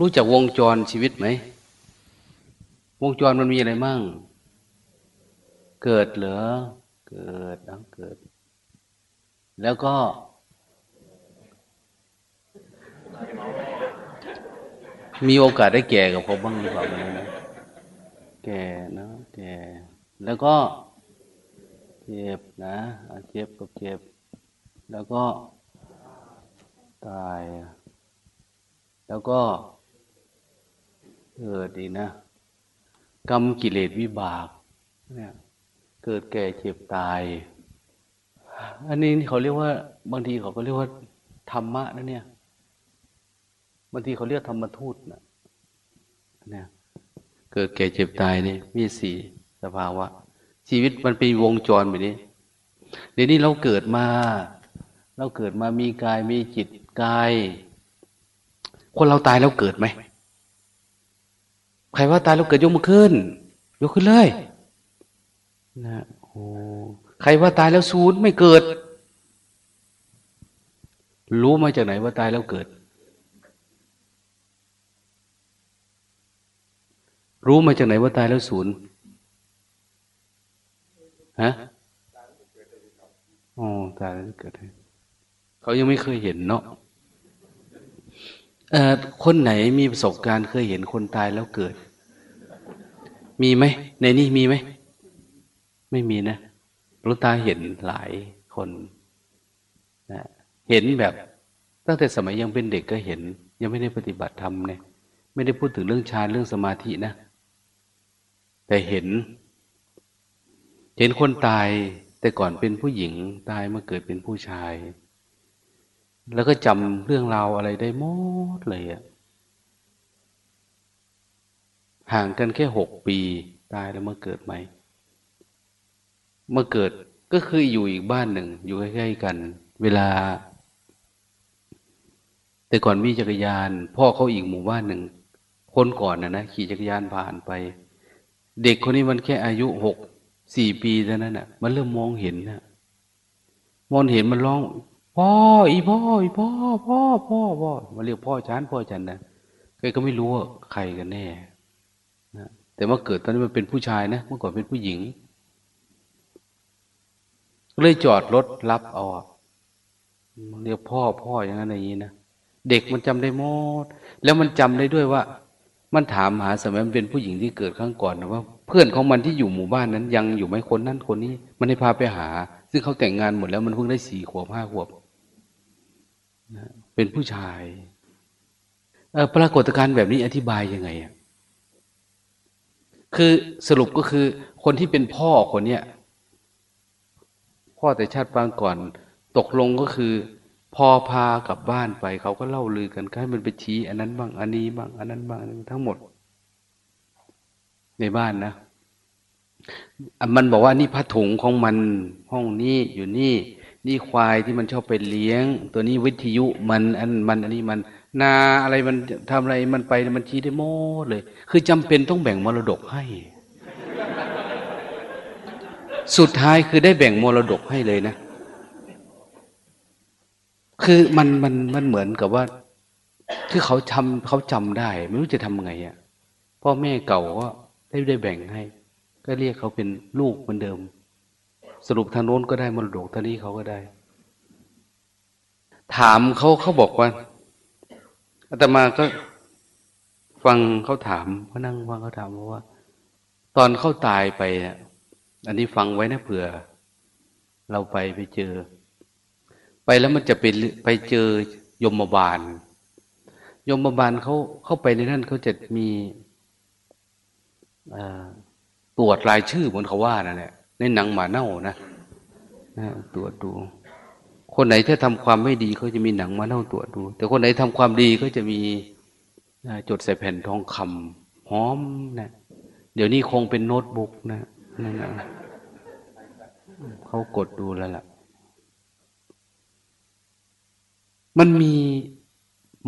รู้จักวงจรชีวิตไหม วงจรมันมีอะไรมั่ง เกิดเหรอ เกิดแล้วเกิด แล้วก็ มีโอกาสได้แก่กับเขาบ้างหรือเปล่าไม่รู้นะแก่นะแก่ แล้วก็ เจ็บนะเจ็บกับเจ็บ แล้วก็ตาย แล้วก็ เกิดอีนะกรรมกิเลสวิบากเนี่ยเกิดแก่เจ็บตาย อันนี้เขาเรียกว่า บางทีเขาก็เรียกว่าธรรมะนะเนี่ย บางทีเขาเรียกธรรมทูตนะเนี่ยเกิดแก่เจ็บตายนี่มีสี่สภาวะ ชีวิตมันเป็นวงจรแบบนี้ เดี๋ยวนี้เราเกิดมา เราเกิดมามีกายมีจิตกาย คนเราตายแล้วเกิดไหม ใครว่าตายแล้วเกิดยกมือขึ้น ยกขึ้นเลยนะโอ้ใครว่าตายแล้วศูนย์ไม่เกิด รู้มาจากไหนว่าตายแล้วเกิด รู้มาจากไหนว่าตายแล้วศูนย์ฮะอ๋อตายแล้วเกิด เขายังไม่เคยเห็นเนาะ คนไหนมีประสบการณ์เคยเห็นคนตายแล้วเกิด มีไหมในนี้มีไหม ไม่มีนะลุตาเห็นหลายคนนะเห็นแบบตั้งแต่สมัยยังเป็นเด็กก็เห็น ยังไม่ได้ปฏิบัติธรรมเนี่ย ไม่ได้พูดถึงเรื่องฌานเรื่องสมาธินะ แต่เห็น เห็นคนตายแต่ก่อนเป็นผู้หญิงตายมาเกิดเป็นผู้ชาย แล้วก็จำเรื่องราวอะไรได้หมดเลยอะห่างกันแค่หกปี ตายแล้วมาเกิดใหมเมื่อเกิดก็คืออยู่อีกบ้านหนึ่ง อยู่ใกล้ๆกัน เวลา แต่ก่อนมีจักรยาน พ่อเขาอีกหมู่บ้านหนึ่งคนก่อนนะนะขี่จักรยานผ่านไป เด็กคนนี้มันแค่อายุหกสี่ปีเท่านั้นนะ่ะ มันเริ่มมองเห็นนะมองเห็นมันร้อง พ่ออีพ่ออีพ่อพ่อพ่อพ่อมาเรียกพ่อฉันพ่อฉันนะใครก็ไม่รู้ว่าใครกันแน่นะแต่เมื่อเกิดตอนนี้มันเป็นผู้ชายนะเมื่อก่อนเป็นผู้หญิงเลยจอดรถรับเอาเรียกพ่อพ่ออย่างนั้นอย่างนี้นะเด็กมันจำได้หมด แล้วมันจำได้ด้วยว่า มันถามหาสมัยมันเป็นผู้หญิงที่เกิดครั้งก่อนนะว่า เพื่อนของมันที่อยู่หมู่บ้านนั้น ยังอยู่ไหมคนนั้นคนนี้ มันให้พาไปหา ซึ่งเขาแต่งงานหมดแล้วมันเพิ่งได้สี่ขวบห้าขวบ เป็นผู้ชายปรากฏการณ์แบบนี้อธิบายยังไงอะคือสรุปก็คือคนที่เป็นพ่อคนเนี้ยพ่อแต่ชาติปางก่อน ตกลงก็คือ พอพากลับบ้านไป เขาก็เล่าลือกันให้มันไปชี้อันนั้นบ้างอันนี้บ้างอันนั้นบ้างทั้งหมด ในบ้านนะมันบอกว่านี่ผ้าถุงของมันห้องนี้อยู่นี่ นี่ควายที่มันชอบไปเลี้ยง ตัวนี้วิทยุมันอันมันอันนี้มัน นาอะไรมันทำอะไรมันไปมันชี้ได้หมดเลย คือจำเป็นต้องแบ่งมรดกให้ สุดท้ายคือได้แบ่งมรดกให้เลยนะ คือมันมันมันเหมือนกับว่า คือเขาทำเขาจำได้ ไม่รู้จะทำไงอะ่ะพ่อแม่เก่าก็ได้ได้แบ่งให้ ก็เรียกเขาเป็นลูกเหมือนเดิม สรุปทางโน้นก็ได้มรดกทางนี้เขาก็ได้ ถามเขาเขาบอกว่าอาตมาก็ฟังเขาถามเขานั่งฟังเขาถามว่า ตอนเขาตายไปเนี่ยอันนี้ฟังไว้นะเผื่อ เราไปไปเจอ ไปแล้วมันจะไปไปเจอยมบาล ยมบาลเขาเข้าไปในนั้นเขาจะมีตรวจรายชื่อเหมือนเขาว่านั่นแหละ ในหนังหมาเน่านะนะตรวจดู คนไหนถ้าทำความไม่ดีเขาจะมีหนังมาเน่าตรวจดู แต่คนไหนทำความดีก็จะมีจดใส่แผ่นทองคำหอมนะเดี๋ยวนี้คงเป็นโน้ตบุ๊กนะนั่นนะเขากดดูแล้วล่ะ มันมี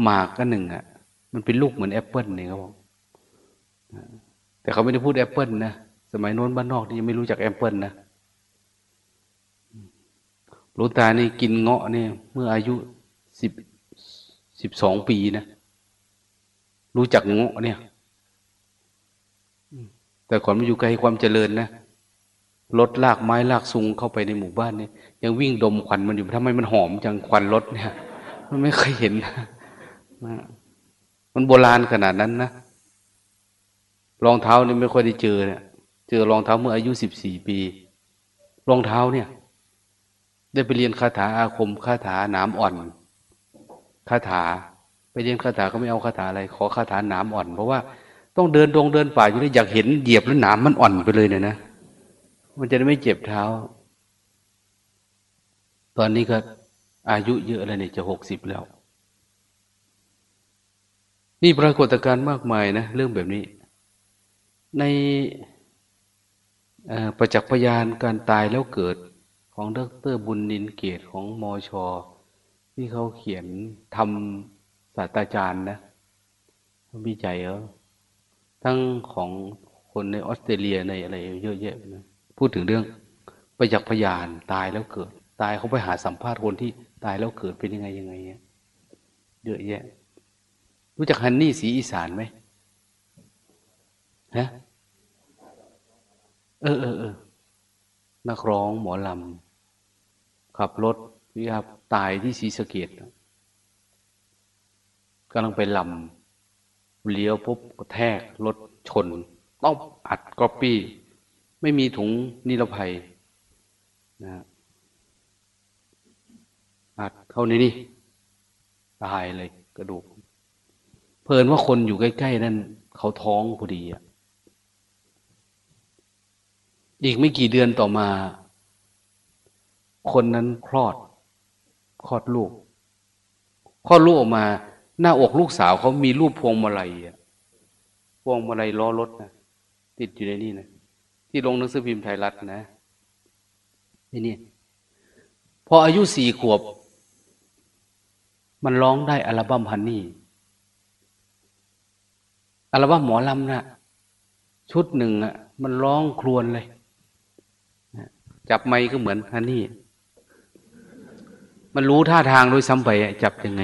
หมากกันหนึ่งอะ มันเป็นลูกเหมือนแอปเปิลเนี่ยเขาบอกแต่เขาไม่ได้พูดแอปเปิลนะ สมัยโน้นบ้านนอกที่ยังไม่รู้จักแอปเปิลนะลูตานี่กินเงาะเนี่ย เมื่ออายุสิบสิบสองปีนะ รู้จักเงาะเนี่ย แต่ก่อนมันอยู่ไกลความเจริญนะรถลากไม้ลากซุงเข้าไปในหมู่บ้านเนี่ยยังวิ่งดมควันมันอยู่ทำไมมันหอมจังควันรถเนี่ย มันไม่เคยเห็นนะมันโบราณขนาดนั้นนะรองเท้านี่ไม่ค่อยได้เจอเนี่ย เจอรองเท้าเมื่ออายุสิบสี่ปี รองเท้าเนี่ย ได้ไปเรียนคาถาอาคมคาถาหนามอ่อนคาถา ไปเรียนคาถาก็ไม่เอาคาถาอะไร ขอคาถาหนามอ่อน เพราะว่าต้องเดินดงเดินป่าอยู่นี่อยากเห็นเหยียบแล้วหนามมันอ่อนไปเลยเนี่ยนะมันจะได้ไม่เจ็บเท้า ตอนนี้ก็อายุเยอะแล้วเนี่ยจะหกสิบแล้ว นี่ปรากฏการณ์มากมายนะ เรื่องแบบนี้ ใน ประจักษ์พยานการตายแล้วเกิดของดรบุญนินเกตของมอชอที่เขาเขียนทำศาสตราจารย์นะวิจัยเออทั้งของคนในออสเตรเลียในอะไรเยอะแยะนะพูดถึงเรื่องประจักษ์พยานตายแล้วเกิด ตายเขาไปหาสัมภาษณ์คนที่ตายแล้วเกิดเป็นยังไงยังไงเงี้ยเยอะแยะ รู้จักฮันนี่สีอีสานไหมฮะ เออเออเออนักร้องหมอลำขับรถวิยาตายที่ศรีสะเกดกำลังไปลำเลี้ยวปุ๊บกระแทกรถชน ต้องอัดก๊อปปี้ ไม่มีถุงนิรภัยนะอัดเข้าในนี่ตายเลยกระดูก เพลินว่าคนอยู่ใกล้ ๆ นั่น เขาท้องพอดีอะ อีกไม่กี่เดือนต่อมา คนนั้นคลอด คลอดลูก คลอดลูกออกมา หน้าอกลูกสาวเขามีรูปพวงมาลัยอะพวงมาลัยล้อรถนะติดอยู่ในนี่นะที่ลงหนังสือพิมพ์ไทยรัฐนะนี่นี่พออายุสี่ขวบ มันร้องได้อัลบั้มฮันนี่อัลบั้มหมอลำนะ่ะ ชุดหนึ่งอะ มันร้องครวนเลย จับไม้ก็เหมือนฮันนี่ มันรู้ท่าทางโดยซ้ำไปจับยังไง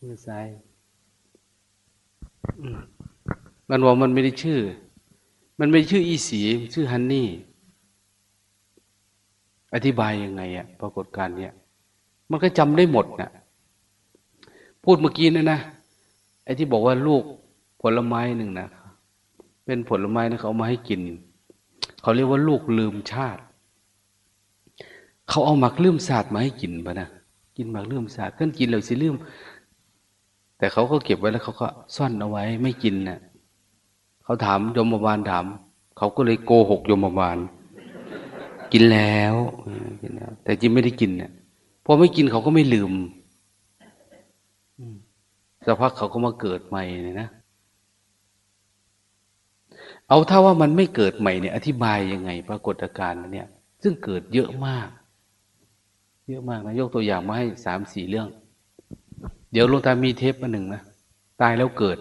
มือซ้ายมันบอกมันไม่ได้ชื่อ มันไม่ชื่ออีสีชื่อฮันนี่ อธิบายยังไงอะปรากฏการเนี้ยมันก็จำได้หมดนะพูดเมื่อกี้นะนะไอ้ที่บอกว่าลูกผลไม้หนึ่งนะเป็นผลไม้นะเขาเอามาให้กิน เขาเรียกว่าลูกลืมชาติ เขาเอาหมักลืมศาสตร์มาให้กินปะนะกินหมักลืมศาสตร์ขึ้นกินเลยสิลืม แต่เขาก็เก็บไว้แล้วเขาก็ซ่อนเอาไว้ไม่กินนะ่ะเขาถามยมบาลถามเขาก็เลยโกหกยมบาลกินแล้วกินแล้ว แต่จริงไม่ได้กินเนะ่ยพอไม่กินเขาก็ไม่ลืมสักพักเขาก็มาเกิดใหม่เนี่ยนะเอาถ้าว่ามันไม่เกิดใหม่เนี่ย อธิบายยังไง ปรากฏการณ์เนี่ย ซึ่งเกิดเยอะมาก เยอะมากนะยกตัวอย่างมาให้สามสี่เรื่อง เดี๋ยวลงตามีเทปมาหนึ่งนะ ตายแล้วเกิด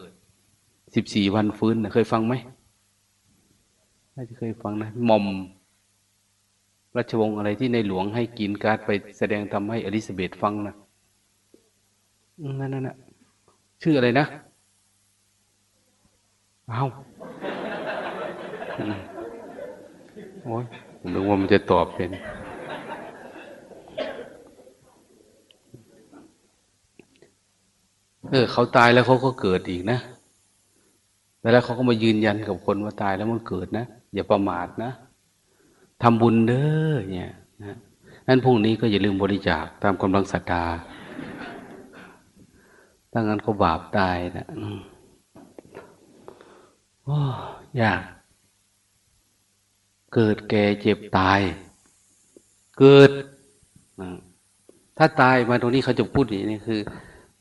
สิบสี่วันฟื้นนะเคยฟังไหมน่าจะเคยฟังนะมอมราชวงศ์อะไรที่ในหลวงให้กินการไปแสดงทำให้อลิซาเบธฟังนะนั่นนั่นนะชื่ออะไรนะเอาโอ้ยผมนึกว่ามันจะตอบเป็น เออเขาตายแล้วเขาก็เกิดอีกนะแล้วเขาก็มายืนยันกับคนว่าตายแล้วมันเกิดนะอย่าประมาทนะทำบุญเด้อเนี่ยนะนั้นพรุ่งนี้ก็อย่าลืมบริจาคตามกำลังศรัทธาถ้างั้นเขาบาปตายนะโอ้ยาก เกิดแก่เจ็บตาย เกิด ถ้าตายมาตรงนี้เขาจะพูดอย่างนี้คือ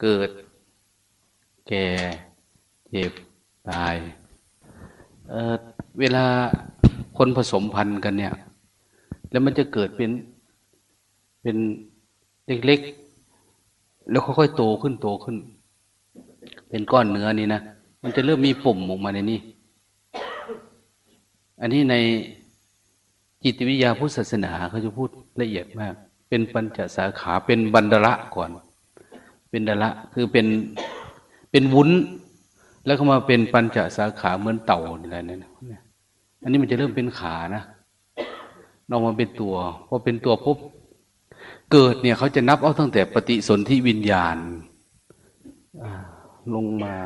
เกิด แก่เจ็บตายเเวลาคนผสมพันธุ์กันเนี่ย แล้วมันจะเกิดเป็นเป็นเล็กๆ แล้วค่อยๆโตขึ้นโตขึ้น เป็นก้อนเนื้อนี่นะ มันจะเริ่มมีปุ่มออกมาในนี้ อันนี้ในจิตวิทยาพุทธศาสนาเขาจะพูดละเอียดมาก เป็นปัญจสาขาเป็นบันดละก่อน เป็นดละคือเป็น เป็นวุ้น แล้วก็มาเป็นปัญจสาขาเหมือนเต่าอะไรนั่นอันนี้มันจะเริ่มเป็นขานะนอกมาเป็นตัวพอเป็นตัวปุ๊บเกิดเนี่ยเขาจะนับเอาตั้งแต่ปฏิสนธิวิญญาณลงมา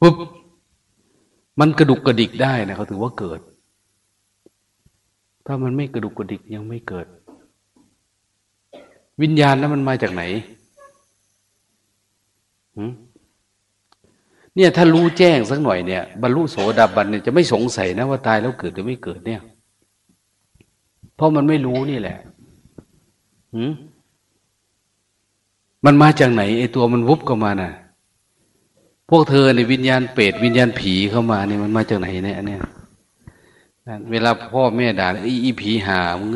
ปุ๊บมันกระดุกกระดิกได้นะเขาถือว่าเกิด ถ้ามันไม่กระดุกกระดิกยังไม่เกิด วิญญาณนั้นมันมาจากไหน เนี่ยถ้ารู้แจ้งสักหน่อยเนี่ยบรรลุโสดาบันเนี่ยจะไม่สงสัยนะว่าตายแล้วเกิดหรือไม่เกิดเนี่ย เพราะมันไม่รู้นี่แหละหืมมันมาจากไหนไอตัวมันวุบเข้ามาน่ะ พวกเธอในวิญญาณเปรตวิญญาณผีเข้ามาเนี่ยมันมาจากไหนเนี่ยเนี้ยเวลาพ่อแม่ด่าอีผีหามึง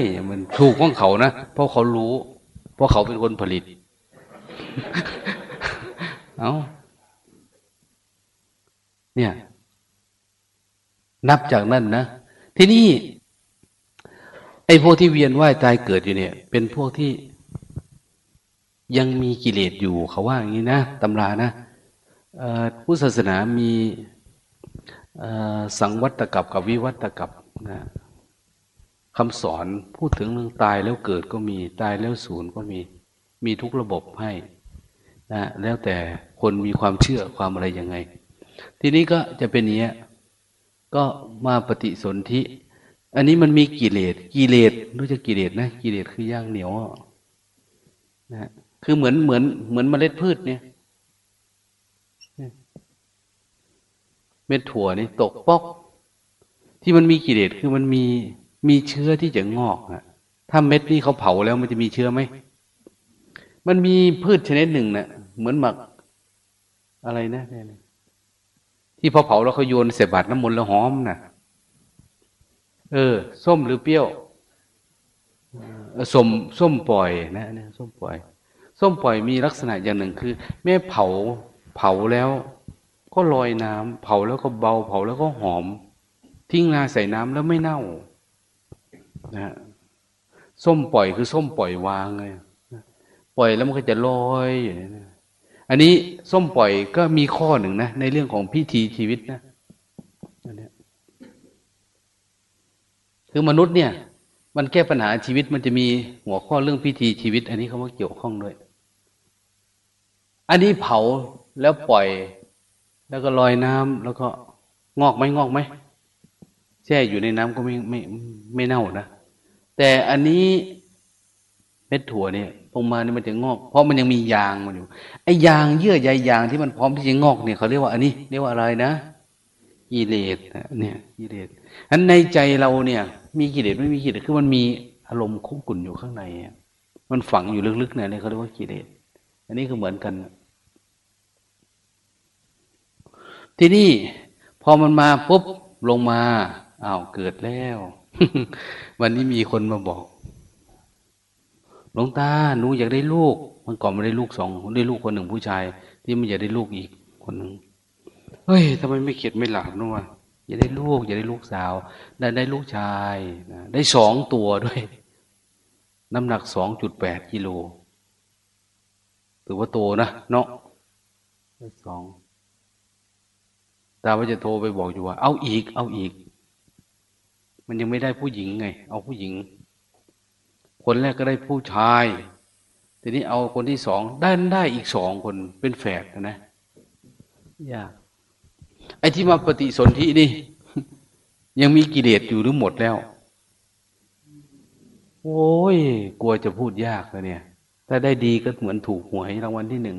ยมันถูกของเขานะเพราะเขารู้ เพราะเขาเป็นคนผลิต เอาเนี่ย นับจากนั้นนะ ที่นี่ไอ้พวกที่เวียนว่ายตายเกิดอยู่เนี่ย เป็นพวกที่ยังมีกิเลสอยู่เขาว่าอย่างนี้นะตำรานะผู้ศาสนามีสังวัตกับกับวิวัตกับนะคำสอนพูดถึงเรื่องตายแล้วเกิดก็มีตายแล้วศูนย์ก็มี มีทุกระบบให้นะแล้วแต่ คนมีความเชื่อความอะไรยังไง ทีนี้ก็จะเป็นอย่างนี้ก็มาปฏิสนธิ อันนี้มันมีกิเลสกิเลสรู้จักกิเลสนะกิเลสคือย่างเหนียวนะคือเหมือนเหมือนเหมือนเมล็ดพืชเนี่ยเม็ดถั่วนี่ตกปอก ที่มันมีกิเลสคือมันมีมีเชื้อที่จะงอกอะถ้าเม็ดนี้เขาเผาแล้วมันจะมีเชื้อไหมมันมีพืชชนิดหนึ่งนะ่ะเหมือนหมัก อะไรนะที่พอเผาแล้วเขาโยนเสบาดน้ำมนต์แล้วหอมนะ่ะ เออ ส้มหรือเปรี้ยวส้มส้มปล่อยนะเนี่ยส้มปล่อย ส้มปล่อยมีลักษณะอย่างหนึ่งคือ แม่เผาเผาแล้ว ก็ลอยน้ำเผาแล้วก็เบา เผาแล้วก็หอม ทิ้งนาใส่น้ำแล้วไม่เน่านะส้มปล่อยคือส้มปล่อยวางเลยปล่อยแล้วมันก็จะลอยอยู่นี่ อันนี้ส้มปล่อยก็มีข้อหนึ่งนะ ในเรื่องของพิธีชีวิตนะนนคือมนุษย์เนี่ย มันแก้ปัญหาชีวิตมันจะมีหัวข้อเรื่องพิธีชีวิต อันนี้เขาว่าเกี่ยวข้องด้วย อันนี้เผาแล้วปล่อย แล้วก็ลอยน้ำแล้วก็งอกไหมงอกไหมแช่อยู่ในน้ำก็ไม่ไม่ไม่เน่านะแต่อันนี้เม็ดถั่วเนี่ย ลงมาเนี่ยมันจะงอก เพราะมันยังมียางมันอยู่ ไอ้ยางเยื่อใยยางที่มันพร้อมที่จะงอกเนี่ยเขาเรียกว่าอันนี้เรียกว่าอะไรนะกิเลสเนี่ยกิเลสอันในใจเราเนี่ย มีกิเลสไม่มีกิเลสคือมันมีอารมณ์คุกกุ่นอยู่ข้างในมันฝังอยู่ลึกๆเนี่ยเขาเรียกว่ากิเลสอันนี้ก็เหมือนกัน ที่นี่พอมันมาปุ๊บลงมาอ้าวเกิดแล้ว วันนี้มีคนมาบอก หลวงตาหนูอยากได้ลูกมันก่อนไม่ได้ลูกสองได้ลูกคนหนึ่งผู้ชาย ที่มันอยากได้ลูกอีกคนหนึ่งเฮ้ยทำไมไม่เข็ดไม่หลับนู่นวะอยากได้ลูกอยากได้ลูกสาว ได้ได้ลูกชายนะได้สองตัวด้วย น้ำหนักสองจุดแปดกิโลถือว่าโตนะเนาะได้สองตาว่าจะโทรไปบอกอยู่ว่า เอาอีก เอาอีก มันยังไม่ได้ผู้หญิงไง เอาผู้หญิง คนแรกก็ได้ผู้ชาย ทีนี้เอาคนที่สองได้ได้อีกสองคนเป็นแฝดนะยากไอ้ที่มาปฏิสนธินี่ ยังมีกิเลสอยู่หรือหมดแล้ว โอ้ย กลัวจะพูดยากเลยเนี่ย ถ้าได้ดีก็เหมือนถูกหวยรางวัลที่หนึ่ง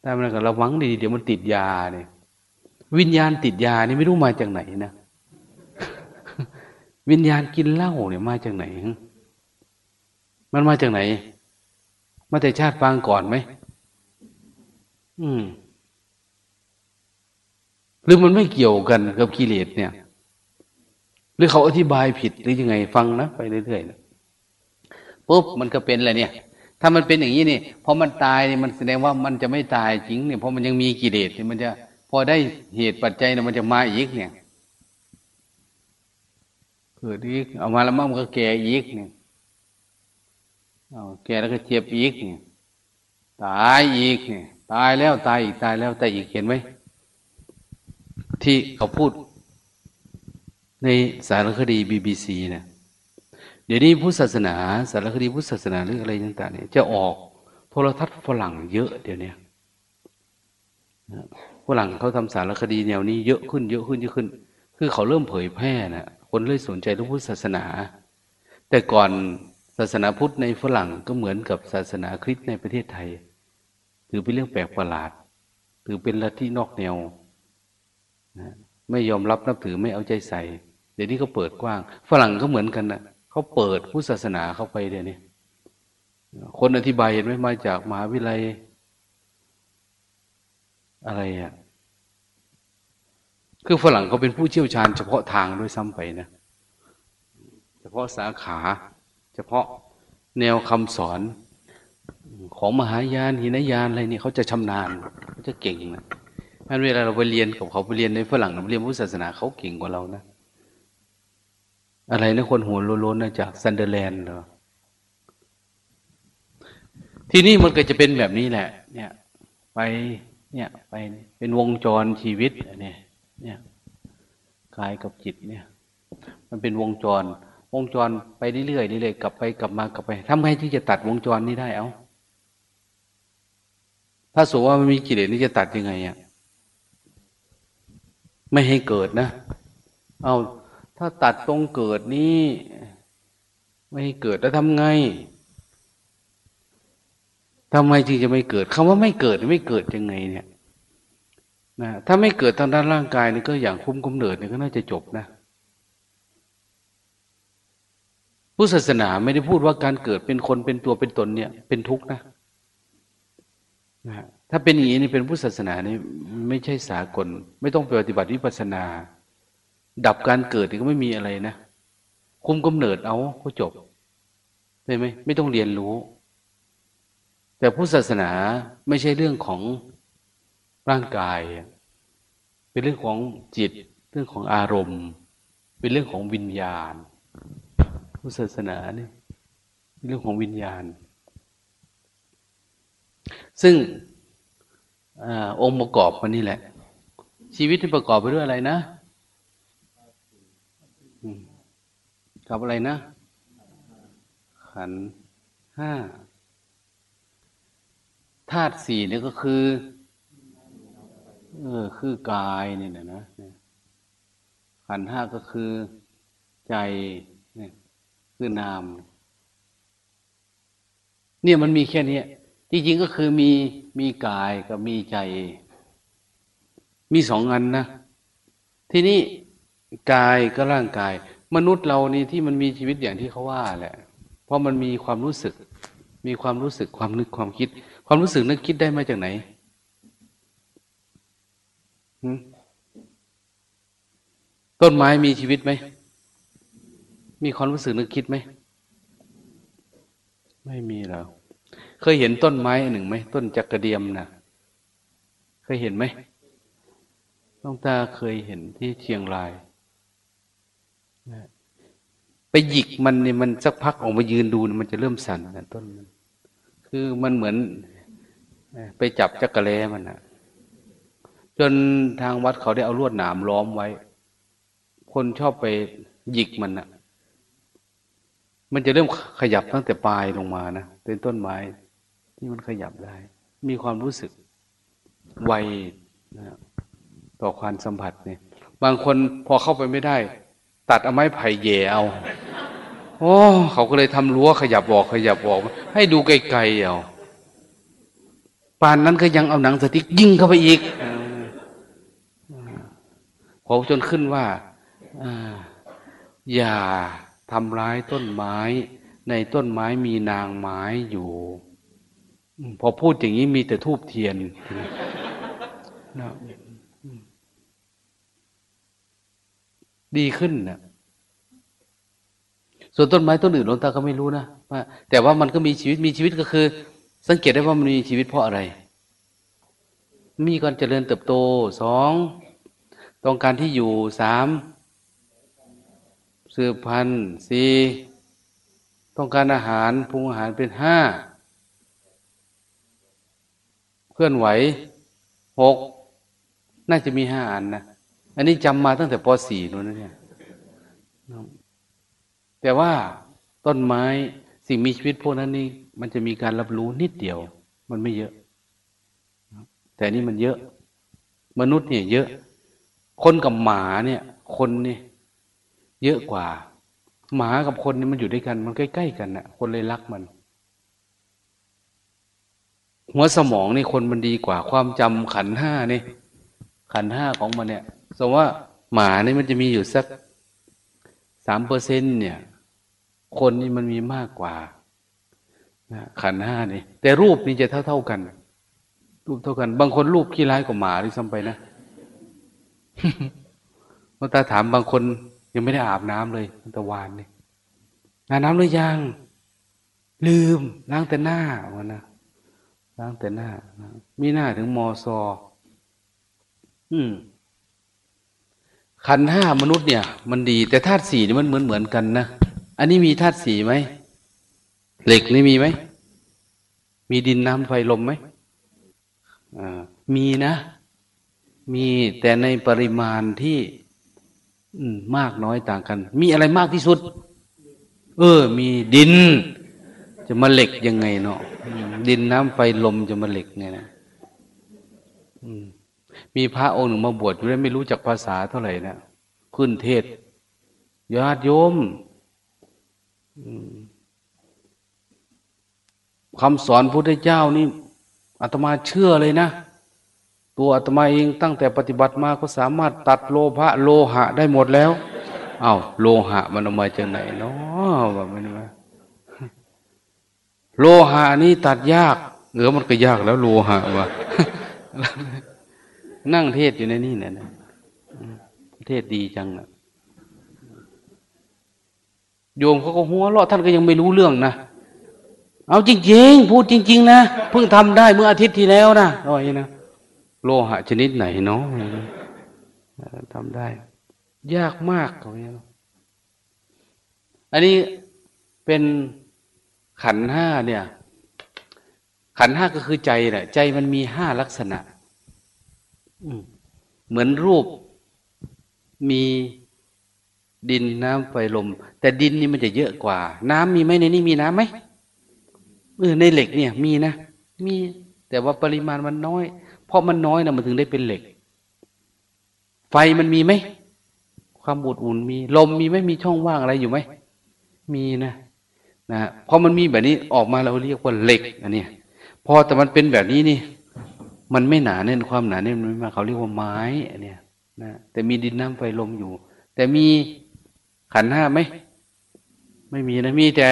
แต่มันก็ระวังดีเดี๋ยวมันติดยาเนี่ยวิญญาณติดยานี่ไม่รู้มาจากไหนนะ วิญญาณกินเหล้าเนี่ยมาจากไหน มันมาจากไหน มาแต่ชาติปางก่อนไหม อืม หรือมันไม่เกี่ยวกันกับกิเลสเนี่ย หรือเขาอธิบายผิดหรือยังไงฟังนะไปเรื่อยๆนะปุ๊บมันก็เป็นอะไรเนี่ย ถ้ามันเป็นอย่างนี้นี่พอมันตายนี่มันแสดงว่ามันจะไม่ตายจริงเนี่ยเพราะมันยังมีกิเลสมันจะพอได้เหตุปัจจัยเนี่ยมันจะมาอีกเนี่ยเกิดอีกเอามาแล้วมันก็แก่อีกเนี่ย แก่แล้วก็เจ็บอีกเนี่ยตายอีกเนี่ยตายแล้วตายอีกตายแล้วแต่อีกเห็นไหมที่เขาพูด ในสารคดีบีบีซีเนี่ยเดี๋ยวนี้พุทธศาสนาสารคดีพุทธศาสนาหรืออะไรต่างๆเนี่ยจะออกโทรทัศน์ฝรั่งเยอะเดี๋ยวนี้ฝรั่งเขาทำสารคดีแนวนี้เยอะขึ้นเยอะขึ้นเยอะขึ้น คือเขาเริ่มเผยแพร่นะคนเลยสนใจเรื่องพุทธศาสนา แต่ก่อน ศาสนาพุทธในฝรั่งก็เหมือนกับศาสนาคริสต์ในประเทศไทย ถือเป็นเรื่องแปลกประหลาด ถือเป็นลัทธินอกแนวนะไม่ยอมรับนับถือไม่เอาใจใส่ เดี๋ยวนี้ก็เปิดกว้าง ฝรั่งก็เหมือนกันนะเขาเปิดพุทธศาสนาเข้าไปเดี๋ยวนี้คนอธิบายเห็นไหมมาจากมหาวิทยาลัย อะไรอะคือฝรั่งเขาเป็นผู้เชี่ยวชาญเฉพาะทางด้วยซ้ำไปนะ เฉพาะสาขา เฉพาะแนวคำสอนของมหายานหินยานอะไรนี่เขาจะชำนาญเขาจะเก่งนะมันเวลาเราไปเรียนกับเขาไปเรียนในฝรั่งเราเรียนพุทธศาสนาเขาเก่งกว่าเรานะ อะไรนะคนหัวโล้นๆนะจากซันเดอร์แลนด์เหรอที่นี่มันก็จะเป็นแบบนี้แหละ เนี่ย ไปเนี่ยไปเป็นวงจรชีวิตเนี่ย เนี่ยกายกับจิตเนี่ย มันเป็นวงจร วงจรไปเรื่อยๆเรื่อยๆกลับไปกลับมากลับไปทำไงที่จะตัดวงจรนี้ได้เอาถ้าสมมติว่ามันมีกิเลสนี่จะตัดยังไงอะไม่ให้เกิดนะ เอาถ้าตัดตรงเกิดนี้ ไม่ให้เกิดแล้วทำไงทำไมจึงจะไม่เกิดคำว่าไม่เกิดไม่เกิดยังไง เนี่ยนะถ้าไม่เกิดทางด้านร่างกายนี่ก็อย่างคุ้มกำเนิดนี่ก็น่าจะจบนะ ผู้ศาสนาไม่ได้พูดว่าการเกิดเป็นคนเป็นตัวเป็นตนเนี่ย เป็นทุกข์นะนะถ้าเป็นอย่างนี้นี่เป็นผู้ศาสนานี่ไม่ใช่สากล ไม่ต้องไปปฏิบัติวิปัสนา ดับการเกิดก็ไม่มีอะไรนะคุมกำเนิดเอาก็จบได้ไหมไม่ต้องเรียนรู้ แต่พุทธศาสนาไม่ใช่เรื่องของร่างกาย เป็นเรื่องของจิต เรื่องของอารมณ์ เป็นเรื่องของวิญญาณ พุทธศาสนาเนี่ยเรื่องของวิญญาณ ซึ่งอองค์ประกอบมันนี่แหละ ชีวิตที่ประกอบไปด้วยอะไรนะกับอะไรนะ ขันห้าธาตุสี่นี่ก็คือ เออ คือกายนี่นะนะขันห้าก็คือใจ คือนาม เนี่ยมันมีแค่นี้จริงๆก็คือมีมีกายกับมีใจ มีสองอันนะที่นี่กายก็ร่างกาย มนุษย์เรานี่ที่มันมีชีวิตอย่างที่เขาว่าแหละ เพราะมันมีความรู้สึก มีความรู้สึกความนึกความคิด ความรู้สึกนึกคิดได้มาจากไหนต้นไม้มีชีวิตไหม มีความรู้สึกนึกคิดไหม ไม่มีหรอกเคยเห็นต้นไม้หนึ่งไหม ต้นจักระเดียมนะเคยเห็นไหมต้องตาเคยเห็นที่เชียงราย ไปหยิกมันเนี่ยมันสักพักออกมายืนดูมันจะเริ่มสั่นนะต้นมัน คือมันเหมือนไปจับจักระเลมันนะจนทางวัดเขาได้เอาลวดหนามล้อมไว้ คนชอบไปหยิกมันนะ มันจะเริ่มขยับตั้งแต่ปลายลงมานะเป็นต้นไม้ที่มันขยับได้ มีความรู้สึกไวนะต่อความสัมผัสเนี่ย บางคนพอเข้าไปไม่ได้ ตัดเอาไม้ไผ่เย่เอาโอ้เขาก็เลยทำรั้วขยับบอกขยับบอก ให้ดูไกลๆเอาปานนั้นก็ยังเอาหนังสติ๊กยิงเข้าไปอีกพอจนขึ้นว่าอย่า ทำร้ายต้นไม้ ในต้นไม้มีนางไม้อยู่ พอพูดอย่างนี้มีแต่ทูบเทียนดีขึ้นนะส่วนต้นไม้ต้นอื่นหลวงตาก็ไม่รู้นะว่าแต่ว่ามันก็มีชีวิตมีชีวิตก็คือ สังเกตได้ว่ามันมีชีวิตเพราะอะไร มีการเจริญเติบโตสองต้องการที่อยู่สาม สืบพันธุ์สี่ต้องการอาหารพุงอาหารเป็นห้าเคลื่อนไหวหกน่าจะมีห้าอันนะอันนี้จำมาตั้งแต่ป .4 นู่นนะเนี่ยแต่ว่าต้นไม้สิ่งมีชีวิตพวกนั้นนี่มันจะมีการรับรู้นิดเดียว มันไม่เยอะ แต่นี่มันเยอะ มนุษย์เนี่ยเยอะ คนกับหมาเนี่ย คนเนี่ย เยอะกว่า หมากับคนนี่มันอยู่ด้วยกัน มันใกล้ๆกันนะ่ะ คนเลยรักมัน หัวสมองนี่คนมันดีกว่า ความจำขันห้านี่ขันห้าของมันเนี่ยสมมติว่าหมานี่มันจะมีอยู่สักสามเปอร์เซ็นเนี่ย คนนี่มันมีมากกว่าขันห้านี่แต่รูปนี่จะเท่าเท่ากัน รูปเท่ากัน บางคนรูปขี้ร้ายกว่าหมาด้วยซ้ำไปนะเมื่อตาถามบางคน ยังไม่ได้อาบน้ำเลยตะวานนี่อาบน้ำหรือยัง ลืมล้างแต่หน้าวันนะล้างแต่หน้ามีหน้าถึงมอซออืมขันห้ามนุษย์เนี่ย มันดีแต่ธาตุสี่นี่มันเหมือนเหมือนกันนะอันนี้มีธาตุสี่ไหมเหล็กนี่มีไหมมีดินน้ำไฟลมไหมอ่ามีนะ มีแต่ในปริมาณที่ มากน้อยต่างกัน มีอะไรมากที่สุด เออ มีดิน จะมาเหล็กยังไงเนาะดินน้ำไฟลมจะมาเหล็กไงนะมีพระองค์หนึ่งมาบวชอยู่แล้วไม่รู้จักภาษาเท่าไหร่นะขึ้นเทศญาติโยมคำสอนพุทธเจ้านี่อาตมาเชื่อเลยนะ ตัวอาตมาเองตั้งแต่ปฏิบัติมาก็สามารถตัดโลภะโลหะได้หมดแล้วเอา้าโลหะมันออกมาจากไหนเนาะแบบนี้มาโลหะนี่ตัดยากเออมันก็ยากแล้วโลหะวะนั่งเทศอยู่ในนี่เนี่ยนะเทศดีจังนะโยมเขาก็หัวเราะท่านก็ยังไม่รู้เรื่องนะเอาจริงๆพูดจริง ๆ นะเพิ่งทำได้เมื่ออาทิตย์ที่แล้วนะอะไรนะ โลหะชนิดไหนเนาะทำได้ ยากมากเขาเนี่ยอันนี้เป็นขันห้าเนี่ย ขันห้าก็คือใจแหละใจมันมีห้าลักษณะเหมือนรูปมีดินน้ำไฟลม แต่ดินนี่มันจะเยอะกว่า น้ำมีไหมในนี้มีน้ำไหมเออในเหล็กเนี่ย มีนะมีแต่ว่าปริมาณมันน้อยเพ ราะมันน้อยนะมันถึงได้เป็นเหล็ก ไฟมันมีไหม ความบูดอุ่นมี ลมมีไหมมีช่องว่างอะไรอยู่ไหม มีนะนะพอมันมีแบบนี้ออกมาเราเรียกว่าเหล็กอันนี้พอแต่มันเป็นแบบนี้นี่ มันไม่หนาแน่นความหนาแน่นมันไม่มาเขาเรียกว่าไม้อันนี้นะแต่มีดินน้ำไฟลมอยู่ แต่มีขันห้าไหมไม่มีนะมีแต่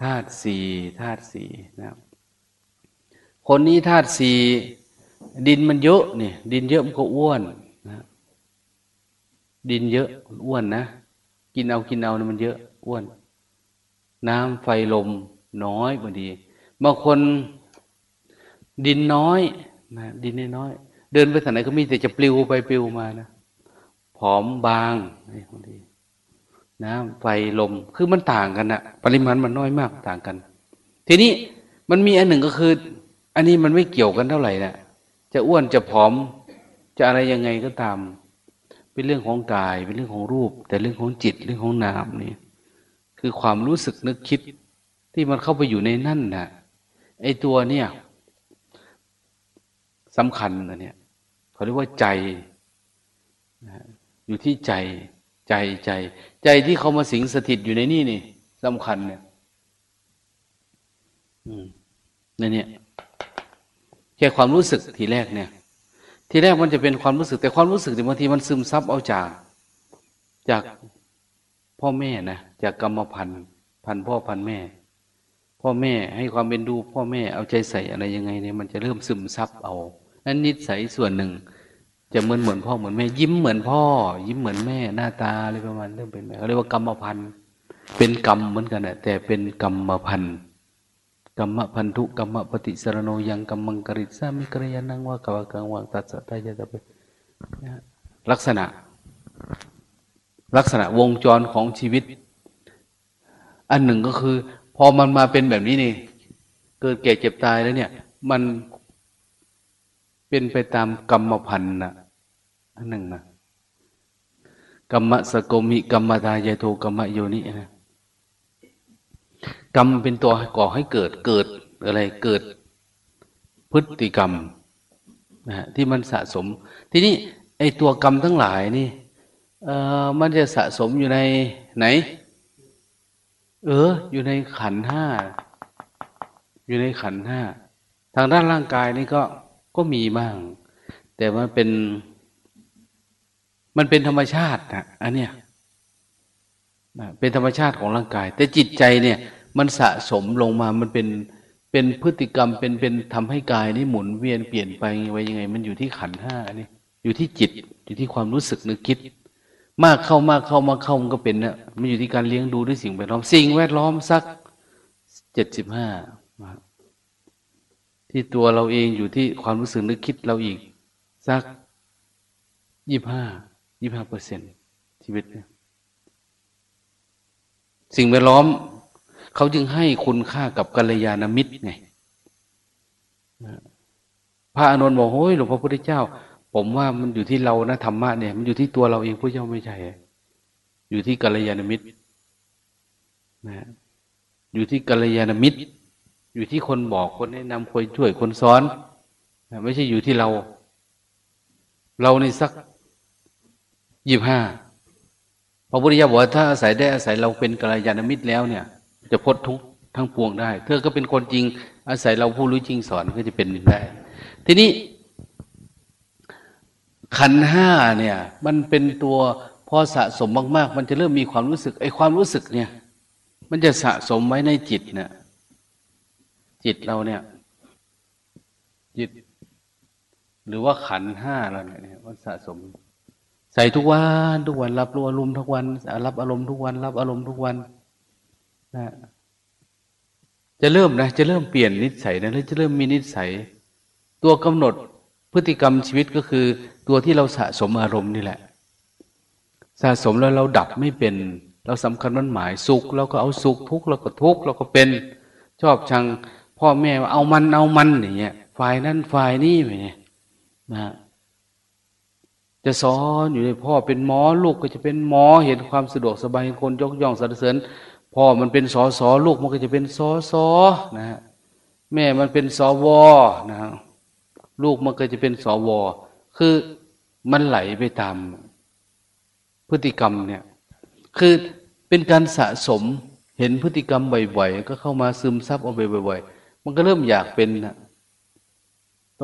ธาตุสี่ธาตุสี่นะค คนนี้ธาตุสี่ดินมันเยอะเนี่ยดินเยอะมันก็อ้วนนะดินเยอะอ้วนนะกินเอากินเอานี่มันเยอะอ้วน น้ำไฟลมน้อยพอดีบางคนดินน้อยนะดินน้อย เดินไปทางไหนก็มีแต่จะปลิวไปปลิวมานะผอมบางนี่พอดีน้ำไฟลมคือมันต่างกันนะปริมาณมันน้อยมากต่างกัน ทีนี้มันมีอันหนึ่งก็คือ อันนี้มันไม่เกี่ยวกันเท่าไหร่นะจะอ้วนจะผอม จะอะไรยังไงก็ตาม เป็นเรื่องของกาย เป็นเรื่องของรูป แต่เรื่องของจิตเรื่องของนามนี่คือความรู้สึกนึกคิดที่มันเข้าไปอยู่ในนั่นนะไอ้ตัวเนี่ยสำคัญนะเนี่ยเขาเรียกว่าใจอยู่ที่ใจใจใจ ใจที่เขามาสิงสถิตอยู่ในนี่นี่สำคัญเนี่ยนี่เนี่ย ค่ความรู้สึกทีแรกเนี่ย ทีแรกมันจะเป็นความรู้สึก แต่ความรู้สึกบางทีมันซึมซับเอาจาก จากพ่อแม่นะจากกรรมพันธุ์พันพ่อพันแม่ พ่อแม่ให้ความเป็นดูพ่อแม่เอาใจใส่อะไรยังไงเนี่ยมันจะเริ่มซึมซับเอานั้นนิสัยส่วนหนึ่ง จะเหมือนเหมือนพ่อเหมือนแม่ ยิ้มเหมือนพ่อ ยิ้มเหมือนแม่หน้าตาอะไรประมาณเริ่มเป็นแบบเขาเรียกว่ากรรมพันธุ์เป็นกรรมเหมือนกันนะแต่เป็นกรรมพันธุ์ กรรมพันธุกรรมปฏิสรโนยังกรรมังกริสามิกรยานังว่ากวากังวังตัดสตายะตะเปลักษณะ ลักษณะวงจรของชีวิต อันหนึ่งก็คือ พอมันมาเป็นแบบนี้นี่ เกิดแก่เจ็บตายแล้วเนี่ย มันเป็นไปตามกรรมพันธ์นะอันหนึ่งนะกรรมสกมิกรรมตายโทกรรมโยนินะ กรรมเป็นตัวก่อให้เกิดเกิดอะไรเกิดพฤติกรรมนะที่มันสะสม ทีนี้ไอ้ตัวกรรมทั้งหลายนี่เออมันจะสะสมอยู่ในไหน เออ อยู่ในขันห้า อยู่ในขันห้า ทางด้านร่างกายนี่ก็ก็มีบ้าง แต่มันเป็น มันเป็นธรรมชาตินะอันเนี้ย เป็นธรรมชาติของร่างกาย แต่จิตใจเนี่ยมันสะสมลงมามันเป็นเป็นพฤติกรรมเป็นเป็นทำให้กายนี่หมุนเวียนเปลี่ยนไปไว้ยังไง มันอยู่ที่ขันห้านี่อยู่ที่จิตอยู่ที่ความรู้สึกนึกคิด มากเข้ามากเข้ามากเข้ามันก็เป็นเนะมันอยู่ที่การเลี้ยงดูด้วยสิ่งแวดล้อมสิ่งแวดล้อมสักเจ็ดสิบห้าที่ตัวเราเองอยู่ที่ความรู้สึกนึกคิดเราอีกสักยี่ห้ายี่ห้าเปอร์เซ็นชีวิตเนี่ย สิ่งแวดล้อม เขาจึงให้คุณค่ากับกัลยาณมิตรไงพระอนุนบอกโอ้ยหลวงพ่อพุทธเจ้า ผมว่ามันอยู่ที่เรานะธรรมะเนี่ยมันอยู่ที่ตัวเราเองพระเจ้าไม่ใช่ อยู่ที่กัลยาณมิตรนะอยู่ที่กัลยาณมิตร อยู่ที่คนบอกคนแนะนำคนช่วยคนสอนไม่ใช่อยู่ที่เรา เราในสักยี่ห้า พระพุทธเจ้าบอกว่าถ้าอาศัยได้อาศัยเราเป็นกัลยาณมิตรแล้วเนี่ย จะพ้นทุกทั้งปวงได้ เธอก็เป็นคนจริง อาศัยเราผู้รู้จริงสอนก็จะเป็นได้ ทีนี้ ขันห้าเนี่ย มันเป็นตัวพอสะสมมาก ๆ มันจะเริ่มมีความรู้สึกไอ้ความรู้สึกเนี่ย มันจะสะสมไว้ในจิตเนี่ยจิตเราเนี่ย จิต หรือว่าขันห้าเราเนี่ยมันสะสม ใส่ทุกวันทุกวัน รับรู้อารมณ์ทุกวัน รับอารมณ์ทุกวัน รับอารมณ์ทุกวันนะจะเริ่มนะจะเริ่มเปลี่ยนนิสัยนะแล้วจะเริ่มมีนิสัย ตัวกำหนดพฤติกรรมชีวิตก็คือ ตัวที่เราสะสมอารมณ์นี่แหละ สะสมแล้วเราดับไม่เป็น เราสำคัญมันหมายสุขเราก็เอาสุขทุกข์เราก็ทุกข์เราก็เป็น ชอบชังพ่อแม่เอามันเอามันอย่างเงี้ยฝ่ายนั้นฝ่ายนี้ไงนะ จะสอนอยู่ในพ่อเป็นหมอลูกก็จะเป็นหมอเห็นความสะดวกสบายคนยกย่องสรรเสริญพ่อมันเป็นสอสอลูกมันก็จะเป็นสอสอนะฮะแม่มันเป็นสวนะฮะลูกมันก็จะเป็นสวอคือมันไหลไปตามพฤติกรรมเนี่ย คือเป็นการสะสมเห็นพฤติกรรมบ่อยๆก็เข้ามาซึมซับเอาไปบ่อยๆมันก็เริ่มอยากเป็นนะ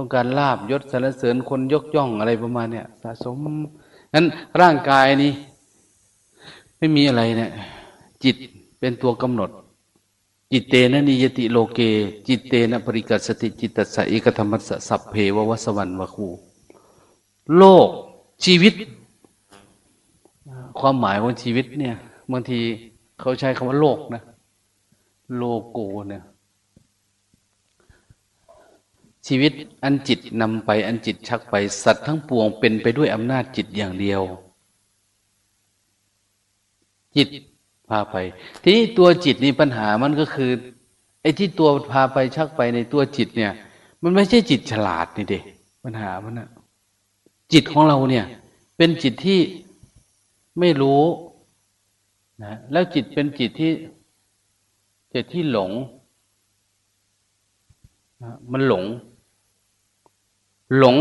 ต้องการลาบยศสรรเสริญคนยกย่องอะไรประมาณเนี้ยสะสมนั้นร่างกายนี้ ไม่มีอะไรเนะี่ยจิตเป็นตัวกำหนด จิตเตนะนิยติโลเก จิตเตนะปริกัสติจิตตสะเอกธรรมสสัพเพววสวรรวคูโลกชีวิต ความหมายของชีวิตเนี่ยบางทีเขาใช้คำว่าโลกนะ โลโกเนี่ย ชีวิตอันจิตนำไปอันจิตชักไปสัตว์ทั้งปวงเป็นไปด้วยอำนาจจิตอย่างเดียว จิตพาไป ทีนี้ตัวจิตนี่ปัญหามันก็คือไอ้ที่ตัวพาไปชักไปในตัวจิตเนี่ย มันไม่ใช่จิตฉลาดนี่เด็ปัญหามันนะจิตของเราเนี่ย เป็นจิตที่ไม่รู้นะแล้วจิตเป็นจิตที่จิตที่หลง มันหลง หลง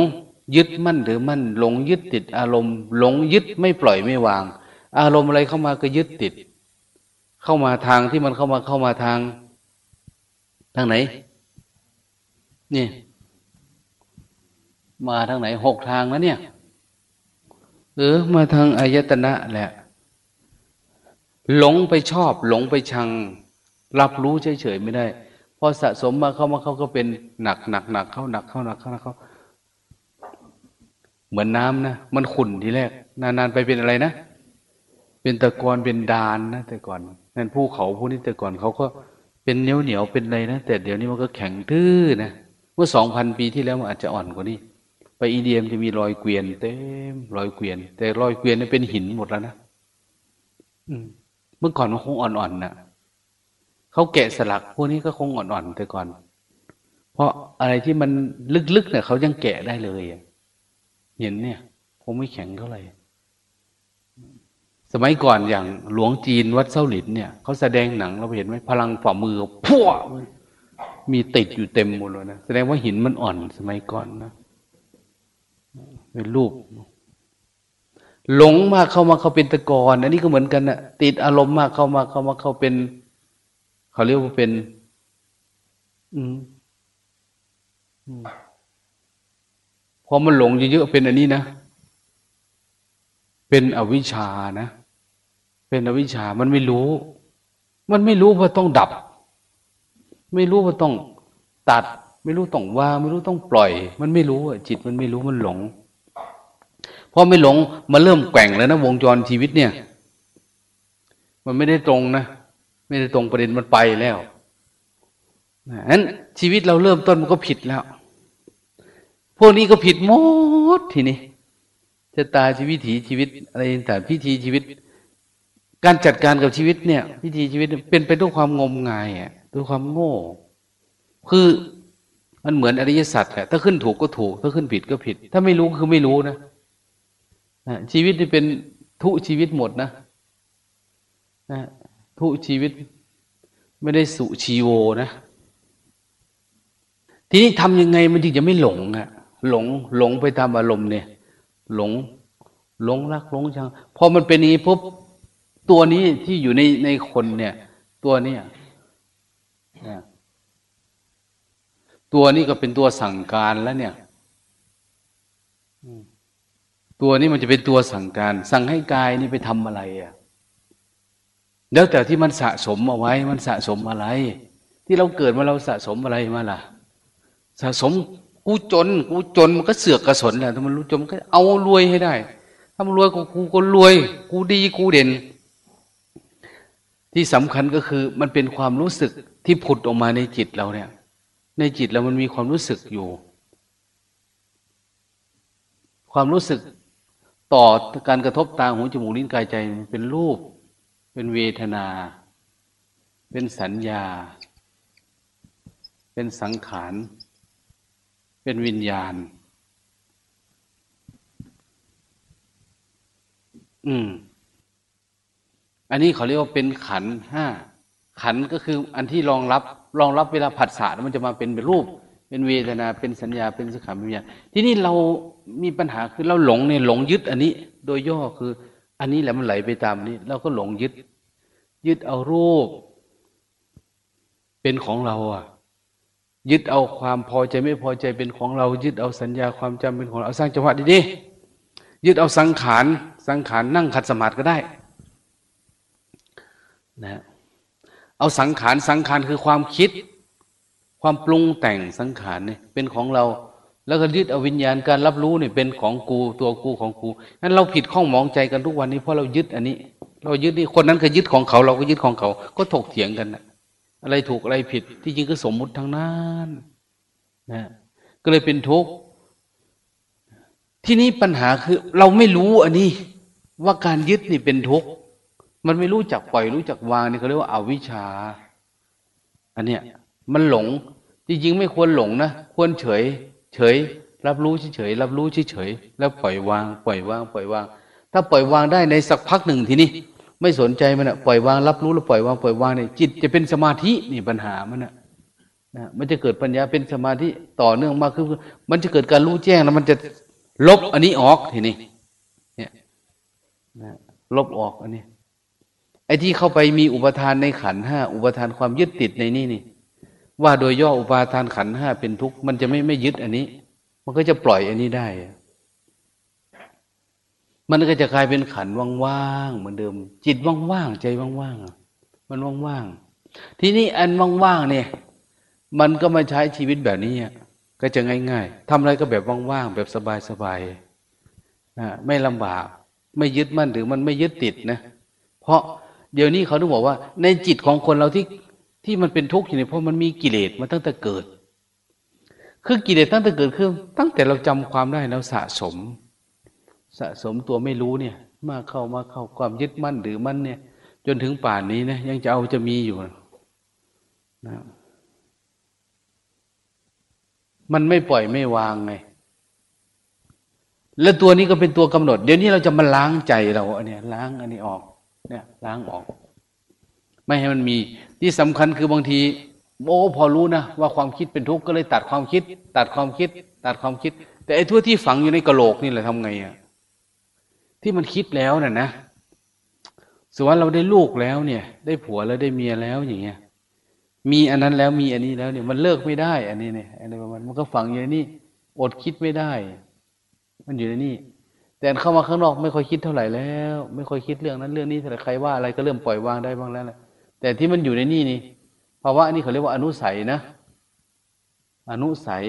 ยึดมั่นหรือมั่น หลงยึดติดอารมณ์ หลงยึดไม่ปล่อยไม่วาง อารมณ์อะไรเข้ามาก็ยึดติด เข้ามาทางที่มันเข้ามาเข้ามาทาง ทางไหน นี่ มาทางไหนหกทางแล้วเนี่ยหรือมาทางอายตนะแหละ หลงไปชอบ หลงไปชัง รับรู้เฉยๆไม่ได้พอสะสมมาเข้ามาเขาก็เป็นหนักหนักหนักเข้าหนักเข้าหนักเข้าหนักเข้า เหมือนน้ำนะมันขุ่นทีแรก นานๆไปเป็นอะไรนะเป็นตะกอนเป็นดานนะแต่ก่อนนั่นภูเขาพวกนี้แต่ก่อนเขาก็เป็นเหนียวเหนียวเป็นอะไรนะแต่เดี๋ยวนี้มันก็แข็งทื่อนะเมื่อสองพันปีที่แล้วมันอาจจะอ่อนกว่านี้ ไปอีเดียมจะมีรอยเกวียนเต็มรอยเกวียน แต่รอยเกวียนนี่เป็นหินหมดแล้วนะเมื่อก่อนมันคงอ่อนๆนะเขาแกะสลักพวกนี้ก็คงอ่อนๆแต่ก่อน เพราะอะไรที่มันลึกๆเนี่ยเขายังแกะได้เลย เห็นเนี่ยคงไม่แข็งเท่าไหร่สมัยก่อนอย่างหลวงจีนวัดเส้าหลินเนี่ยเขาแสดงหนังเราเห็นไหมพลังฝ่ามือพัวมีติดอยู่เต็มหมดเลยนะแสดงว่าหินมันอ่อนสมัยก่อนนะเป็นรูป หลงมากเข้ามาเขาเป็นตะกอนอันนี้ก็เหมือนกันนะติดอารมณ์มากเข้ามาเข้ามาเขาเป็นเขาเรียกว่าเป็น อืม พอมันหลงเยอะๆเป็นอันนี้นะ เป็นอวิชานะ เป็นอวิชามันไม่รู้ มันไม่รู้ว่าต้องดับ ไม่รู้ว่าต้องตัด ไม่รู้ต้องว่า ไม่รู้ต้องปล่อย มันไม่รู้จิตมันไม่รู้มันหลงพอไม่หลงมาเริ่มแกว่งแล้วนะวงจรชีวิตเนี่ย มันไม่ได้ตรงนะไม่ได้ตรงประเด็นมันไปแล้วนั้นชีวิตเราเริ่มต้นมันก็ผิดแล้ว พวกนี้ก็ผิดหมดทีนี้จะตาชีวิตถีชีวิตอะไรต่างพิธีชีวิต การจัดการกับชีวิตเนี่ยพิธีชีวิตเป็นไปด้วยความงมงายอะด้วยความโง่ คือมันเหมือนอริยสัจแหละถ้าขึ้นถูกก็ถูก ถ้าขึ้นผิดก็ผิด ถ้าไม่รู้คือไม่รู้นะชีวิตนี่เป็นทุชีวิตหมดนะนะทุชีวิตไม่ได้สุชีโวนะ ทีนี้ทำยังไงมันถึงจะไม่หลงอะ หลงหลงไปตามอารมณ์เนี่ย หลงหลงรักหลงชังพอมันเป็นนี้ปุ๊บตัวนี้ที่อยู่ในในคนเนี่ย ตัวเนี้ยตัวนี้ก็เป็นตัวสั่งการแล้วเนี่ยตัวนี้มันจะเป็นตัวสั่งการ สั่งให้กายนี่ไปทำอะไรอะแล้วแต่ที่มันสะสมเอาไว้ มันสะสมอะไร ที่เราเกิดมาเราสะสมอะไรมาล่ะ สะสม กูจน กูจนมันก็เสือกกระสนแหละถ้ามันรู้จนมันก็เอารวยให้ได้ ถ้ามันรวยกูกูก็รวย กูดีกูเด่น ที่สำคัญก็คือมันเป็นความรู้สึกที่ผุดออกมาในจิตเราเนี่ย ในจิตเรามันมีความรู้สึกอยู่ ความรู้สึกต่อการกระทบตาหูจมูกลิ้นกายใจเป็นรูป เป็นเวทนา เป็นสัญญา เป็นสังขาร เป็นวิญญาณ อืม อันนี้เขาเรียกว่าเป็นขันห้า ขันก็คืออันที่รองรับ รองรับเวลาผัสสะมันจะมาเป็นเป็นรูป เป็นเวทนา เป็นสัญญา เป็นสังขารวิญญาณ ที่นี่เรามีปัญหาคือเราหลงเนี่ยหลงยึดอันนี้ โดยย่อคือ อันนี้แหละมันไหลไปตามนี้ เราก็หลงยึด ยึดเอารูป เป็นของเราอะ ยึดเอาความพอใจไม่พอใจเป็นของเรา ยึดเอาสัญญาความจำเป็นของเราเอาสร้างจังหวะดีๆยึดเอาสังขารสังขารนั่งขัดสมาธิก็ได้นะเอาสังขารสังขารคือความคิด ความปรุงแต่งสังขารเนี่ยเป็นของเรา แล้วก็ยึดเอาวิญญาณการรับรู้เนี่ยเป็นของกูตัวกูของกูนั้นเราผิดข้องมองใจกันทุกวันนี้เพราะเรายึดอันนี้ เรายึดนี่คนนั้นก็ยึดของเขา เราก็ยึดของเขา ก็ถกเถียงกันนะ อะไรถูกอะไรผิด ที่จริงก็สมมุติทั้งนั้นนะก็เลยเป็นทุกข์ที่นี้ปัญหาคือ เราไม่รู้อันนี้ ว่าการยึดนี่เป็นทุกข์มันไม่รู้จักปล่อยรู้จักวางนี่เขาเรียกว่าอาวิชชา อันเนี้ยมันหลง จริงๆ ไม่ควรหลงนะควรเฉย เฉย รับรู้เฉยรับรู้เฉยแล้วปล่อยวาง ปล่อยวาง ปล่อยวาง ถ้าปล่อยวางได้ในสักพักหนึ่งทีนี้ ไม่สนใจมันอะปล่อยวางรับรู้แล้วปล่อยวางปล่อยวางเนี่ยจิตจะเป็นสมาธินี่ปัญหามันอะนะมันจะเกิดปัญญาเป็นสมาธิต่อเนื่องมากขึ้นมันจะเกิดการรู้แจ้งแล้วมันจะลบอันนี้ออกทีนี้เนี่ยนะลบออกอันนี้ ไอ้ที่เข้าไปมีอุปทานในขันห้าอุปทานความยึดติดในนี่นี่ ว่าโดยย่ออุปาทานขันห้าเป็นทุกข์มันจะไม่ไม่ยึดอันนี้ มันก็จะปล่อยอันนี้ได้ มันก็จะกลายเป็นขันว่างๆเหมือนเดิม จิตว่างๆใจว่างๆมันว่างๆทีนี้อันว่างๆเนี่ย มันก็มาใช้ชีวิตแบบนี้ก็จะง่าย ๆทำอะไรก็แบบว่างๆแบบสบายๆนะไม่ลำบาก ไม่ยึดมั่นหรือมันไม่ยึดติดนะเพราะเดี๋ยวนี้เขาต้องบอกว่า ในจิตของคนเราที่ที่มันเป็นทุกข์อยู่เนี่ยเพราะมันมีกิเลสมาตั้งแต่เกิด คือกิเลสตั้งแต่เกิดคือตั้งแต่เราจำความได้เราสะสม สะสมตัวไม่รู้เนี่ย มาเข้ามาเข้าความยึดมั่นหรือมั่นเนี่ย จนถึงป่านนี้นะยังจะเอาจะมีอยู่นะมันไม่ปล่อยไม่วางไง แล้วตัวนี้ก็เป็นตัวกำหนด เดี๋ยวนี้เราจะมาล้างใจเราอันเนี้ยล้างอันนี้ออก เนี่ย ล้างออก ไม่ให้มันมี ที่สำคัญคือบางทีโอ้พอรู้นะว่าความคิดเป็นทุกข์ก็เลยตัดความคิด ตัดความคิด ตัดความคิด แต่ไอ้ทั่วที่ฝังอยู่ในกระโหลกนี่แหละทำไงอะ ที่มันคิดแล้วน่ะนะสมมติเราได้ลูกแล้วเนี่ย ได้ผัวแล้วได้เมียแล้วอย่างเงี้ย มีอันนั้นแล้วมีอันนี้แล้วเนี่ย มันเลิกไม่ได้ อันนี้เนี่ยอะไรประมาณมันก็ฝังอยู่ในนี่อดคิดไม่ได้ มันอยู่ในนี่แต่เข้ามาข้างนอกไม่ค่อยคิดเท่าไหร่แล้ว ไม่ค่อยคิดเรื่องนั้นเรื่องนี้เท่าไหร่ใครว่าอะไรก็เริ่มปล่อยวางได้บ้างแล้วแหละแต่ที่มันอยู่ในนี่นี่ภาวะนี่เขาเรียกว่าอนุสัยนะ อนุสัย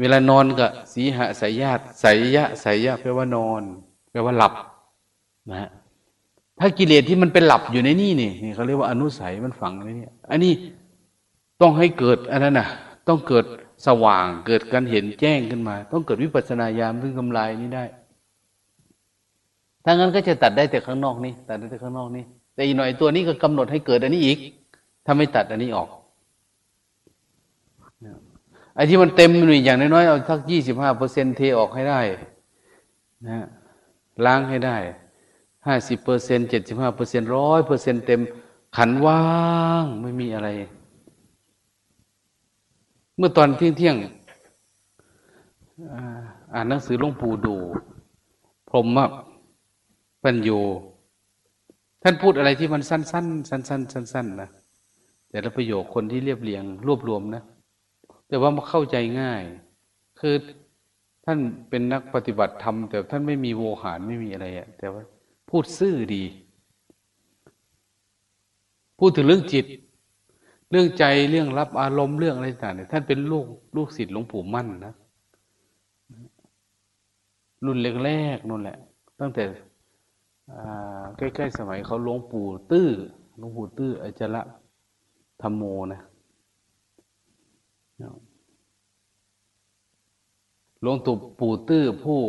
เวลานอนกับสีหะสายญาติสายยะสายยะแปลว่านอน แปลว่าหลับนะฮะถ้ากิเลสที่มันเป็นหลับอยู่ในนี่นี่เขาเรียกว่าอนุสัยมันฝังในนี่อันนี้ต้องให้เกิดอันนั้นนะต้องเกิดสว่างเกิดการเห็นแจ้งขึ้นมา ต้องเกิดวิปัสสนาญาณเพื่อทำลายนี้ได้ถ้างั้นก็จะตัดได้แต่ข้างนอกนี่ตัดได้แต่ข้างนอกนี่แต่อีกหน่อยตัวนี้ก็กำหนดให้เกิดอันนี้อีก ถ้าไม่ตัดอันนี้ออก ไอ้ที่มันเต็มหน่อยอย่างน้อยๆเอาสักยี่สิบห้าเปอร์เซ็นเทออกให้ได้นะล้างให้ได้ห้าสิบเปอร์เซ็นเจ็ดสิบห้าเปอร์เซ็นร้อยเปอร์เซ็นเต็ม ขันว่างไม่มีอะไร เมื่อตอนเที่ยงเที่ยงอ่านหนังสือหลวงปู่ดู พรหมปัญโยท่านพูดอะไรที่มันสั้น ๆ สั้น ๆ สั้น ๆ นะแต่ละประโยคคนที่เรียบเรียง รวบรวมนะ แต่ว่ามันเข้าใจง่าย คือท่านเป็นนักปฏิบัติธรรมแต่ท่านไม่มีโวหารไม่มีอะไรอะแต่ว่าพูดซื่อดี พูดถึงเรื่องจิต เรื่องใจเรื่องรับอารมณ์เรื่องอะไรต่างเนี่ยท่านเป็นลูกลูกศิษย์หลวงปู่มั่นนะรุ่นแรกๆนั่นแหละ ตั้งแต่ใกล้ๆสมัยเขาหลวงปู่ตื้อหลวงปู่ตื้ออจระธรรมโมนะ หลวงตู่ปู่ตื้อผู้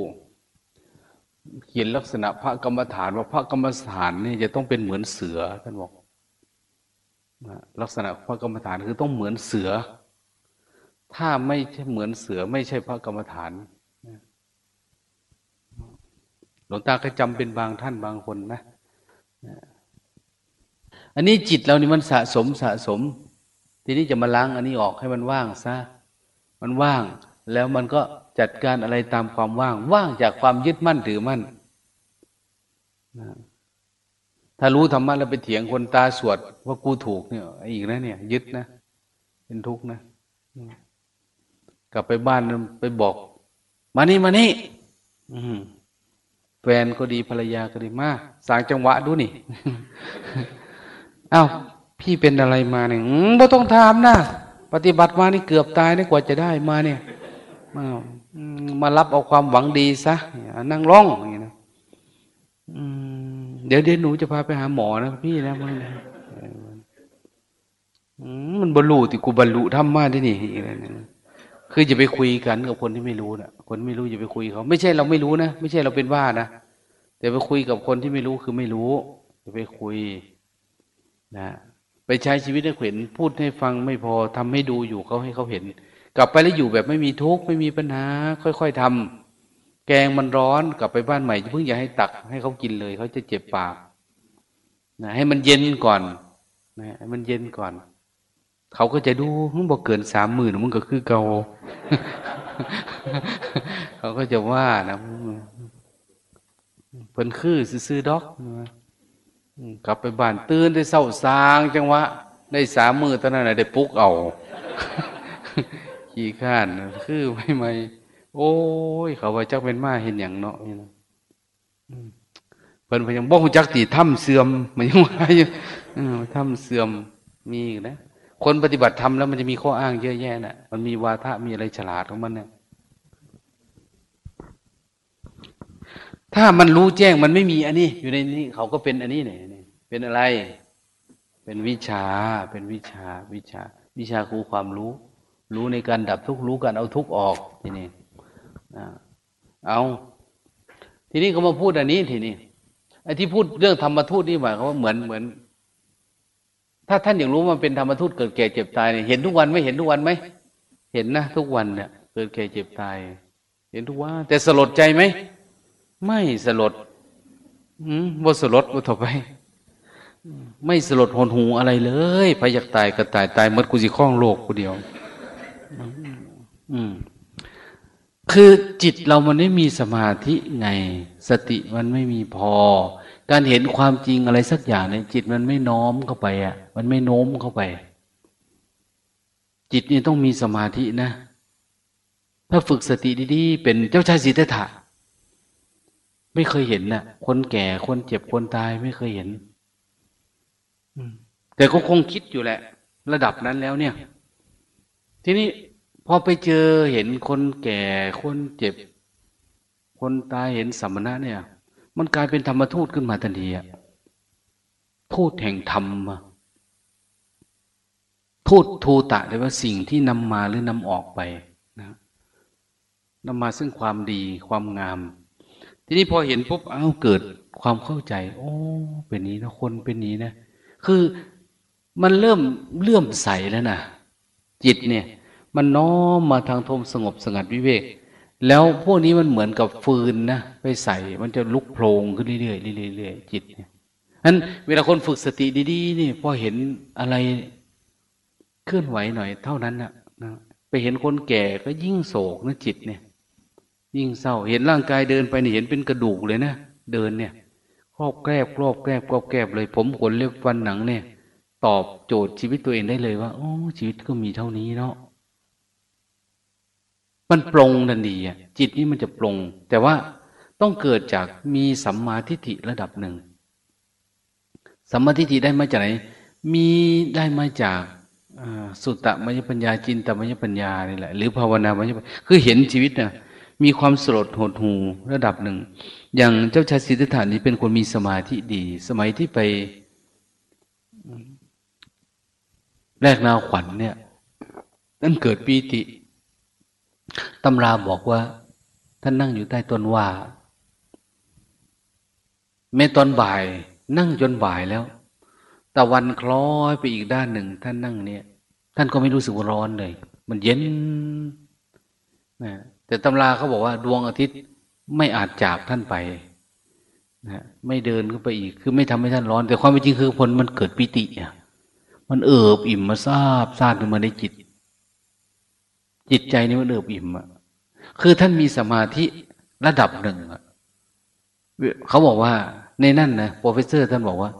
เขียนลักษณะพระกรรมฐานว่าพระกรรมฐานนี่จะต้องเป็นเหมือนเสือท่านบอกลักษณะพระกรรมฐานคือต้องเหมือนเสือ ถ้าไม่ใช่เหมือนเสือไม่ใช่พระกรรมฐานหลวงตาก็จำเป็นบางท่านบางคนนะอันนี้จิตเรานี่มันสะสมสะสม ทีนี้จะมาล้างอันนี้ออกให้มันว่างซะมันว่างแล้วมันก็ จัดการอะไรตามความว่าง ว่างจากความยึดมั่นถือมั่นถ้ารู้ธรรมะแล้วไปเถียงคนตาสวด ว่ากูถูกเนี่ยอีกนะเนี่ย ยึดนะเป็นทุกข์นะกลับไปบ้านไปบอก มานี่มานี่แฟนก็ดีภรรยาก็ดีมาสางจังหวะดูนี่อา้าวพี่เป็นอะไรมาเนี่ยไม่ต้องถามนะปฏิบัติมานี่เกือบตายนี่กว่าจะได้มาเนี่ยมา มารับเอาความหวังดีซะนั่งร้องอย่างนี้นะเดี๋ยวเดี๋ยวหนูจะพาไปหาหมอนะพี่นะมันมันบรรลุที่กูบรรลุทำมาได้นี่อะไรนะคืออย่าไปคุยกันกับคนที่ไม่รู้นะคนไม่รู้อย่าไปคุยเขา ไม่ใช่เราไม่รู้นะไม่ใช่เราเป็นบ้านะแต่ไปคุยกับคนที่ไม่รู้คือไม่รู้จะไปคุย นะ ไปใช้ชีวิตให้เห็นพูดให้ฟังไม่พอทำให้ดูอยู่เขาให้เขาเห็น กลับไปแล้วอยู่แบบไม่มีทุกข์ไม่มีปัญหา ค่อยๆทำแกงมันร้อนกลับไปบ้านใหม่เพิ่งอย่าให้ตักให้เขากินเลย เขาจะเจ็บปากนะให้มันเย็นก่อนนะให้มันเย็นก่อน เขาก็จะดูมึงบอกเกินสามหมื่นมึงก็คือเกาเขาก็จะว่านะเพิ่นคือซื้อดอกกลับไปบ้านตื่นได้เศร้าสางจังวะ ได้สามมือตอนนั้นได้ปุ๊กเอา ขี้ข้านคือไม่ไม่โอ้ย เขาว่าจักเป็นมาเห็นอย่างเนาะนี่นะเพิ่นพยังบอกจักตีถ้ำเสื่อมมันยังว่าอยู่ถ้ำเสื่อมมีนะคนปฏิบัติธรรมแล้วมันจะมีข้ออ้างเยอะแยะนะ่ะ มันมีวาทะมีอะไรฉลาดของมันเนี่ยถ้ามันรู้แจ้งมันไม่มีอันนี้ อยู่ในนี้เขาก็เป็นอันนี้เนี่ยเป็นอะไร เป็นวิชา เป็นวิชา วิชา วิชาคือความรู้ รู้ในการดับทุกข์รู้การเอาทุกข์ออกทีนี้เอาทีนี้เขามาพูดอันนี้ทีนี้ไอ้ที่พูดเรื่องธรรมทูตนี่หมายความว่าเหมือนเหมือน ถ้าท่านอยากรู้มันเป็นธรรมทูตเกิดแก่เจ็บตายเนี่ยเห็นทุกวันไหมเห็นทุกวันไหมเห็นนะทุกวันเนี่ยเกิดแก่เจ็บตาย เห็นทุกว่าแต่สลดใจไหมไม่สลดอืมว่าสลดว่าต่อไปไม่สลดหนหูอะไรเลยพยักตายก็ตายตายมดกูสิข้องโลกกูเดียว อืม คือจิตเรามันไม่มีสมาธิไง สติมันไม่มีพอ การเห็นความจริงอะไรสักอย่างเนี่ยจิตมันไม่น้อมเข้าไปอะ มันไม่โน้มเข้าไป จิตนี่ต้องมีสมาธินะ ถ้าฝึกสติดีๆ เป็นเจ้าชายสิทธัตถะไม่เคยเห็นนะ่ะ คนแก่ คนเจ็บ คนตายไม่เคยเห็น แต่ก็คงคิดอยู่แหละ ระดับนั้นแล้วเนี่ย ทีนี้พอไปเจอเห็นคนแก่คนเจ็บ คนตายเห็นสัมมณะเนี่ย มันกลายเป็นธรรมทูตขึ้นมาทันทีอะทูตแห่งธรรมทูตทูตะเลยว่าสิ่งที่นำมาหรือนำออกไปนะนำมาซึ่งความดีความงาม ทีนี้พอเห็นปุ๊บเอ้าเกิดความเข้าใจ โอ้เป็นนี้นะคนเป็นนี้นะ คือมันเริ่มเลื่อมใสแล้วน่ะ จิตเนี่ย มันน้อมมาทางทมสงบสงัดวิเวก แล้วพวกนี้มันเหมือนกับฟืนนะไปใส่มันจะลุกโพลงขึ้นเรื่อยๆเรื่อยๆจิตเนี่ยนั้นเวลาคนฝึกสติดีๆนี่พอเห็นอะไรเคลื่อนไหวหน่อย เท่านั้นนะนะไปเห็นคนแก่ก็ยิ่งโศกนะจิตเนี่ย ยิ่งเศร้าเห็นร่างกายเดินไปนี่เห็นเป็นกระดูกเลยนะเดินเนี่ยครอบแกรบครอบแกรบครอบแกรบเลย ผมขนเล็บฟันหนังเนี่ย ตอบโจทย์ชีวิตตัวเองได้เลยว่า โอ้ ชีวิตก็มีเท่านี้เนาะมันปรงทันทีอะจิตนี้มันจะปรงแต่ว่าต้องเกิดจากมีสัมมาทิฏฐิระดับหนึ่งสัมมาทิฏฐิได้มาจากไหน มีได้มาจากสุตตมยปัญญาจินตมยปัญญานี่แหละ หรือภาวนามยปัญญาคือเห็นชีวิตน่ะมีความสลดหดหูระดับหนึ่ง อย่างเจ้าชายสิทธัตถานี่เป็นคนมีสมาธิดี สมัยที่ไป แรกนาขวัญเนี่ย นั่นเกิดปีติตำราบอกว่า ท่านนั่งอยู่ใต้ต้นว่าแม้ตอนบ่าย นั่งจนบ่ายแล้วตะวันคล้อยไปอีกด้านหนึ่ง ท่านนั่งเนี่ย ท่านก็ไม่รู้สึกร้อนเลย มันเย็นนะแต่ตำราเขาบอกว่า ดวงอาทิตย์ไม่อาจจากท่านไปนะไม่เดินขึ้นไปอีก คือไม่ทำให้ท่านร้อน แต่ความจริงคือผลมันเกิดปิติอะ มันเอิบอิ่มมาซาบซ่านขึ้นมาในจิต จิตใจนี่มันเอิบอิ่มอะคือท่านมีสมาธิระดับหนึ่งอะเขาบอกว่าในนั่นนะ professor ท่านบอกว่า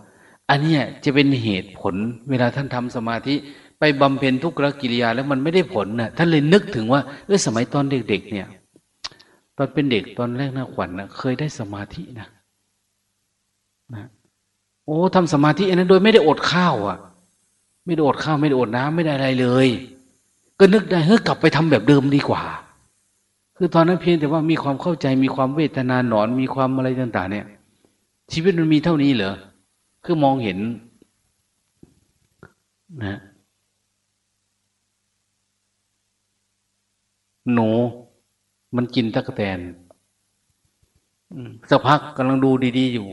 อันนี้จะเป็นเหตุผล เวลาท่านทำสมาธิ ไปบำเพ็ญทุกรกิริยา แล้วมันไม่ได้ผลนะท่านเลยนึกถึงว่าเออสมัยตอนเด็ก ๆ เนี่ย ตอนเป็นเด็กตอนแรกหน้าขวัญนะเคยได้สมาธินะนะโอ้ทำสมาธิอันนั้นโดยไม่ได้อดข้าวอะ ไม่ได้อดข้าวไม่ได้อดน้ำไม่ได้อะไรเลย ก็นึกได้เฮ้ยกลับไปทำแบบเดิมดีกว่า คือตอนนั้นเพียงแต่ว่ามีความเข้าใจมีความเวทนาหนอนมีความอะไรต่างๆ เนี่ย ชีวิตมันมีเท่านี้เหรอคือมองเห็นนะหนูมันกินตะกแตนสักพักกำลังดูดี ๆ อยู่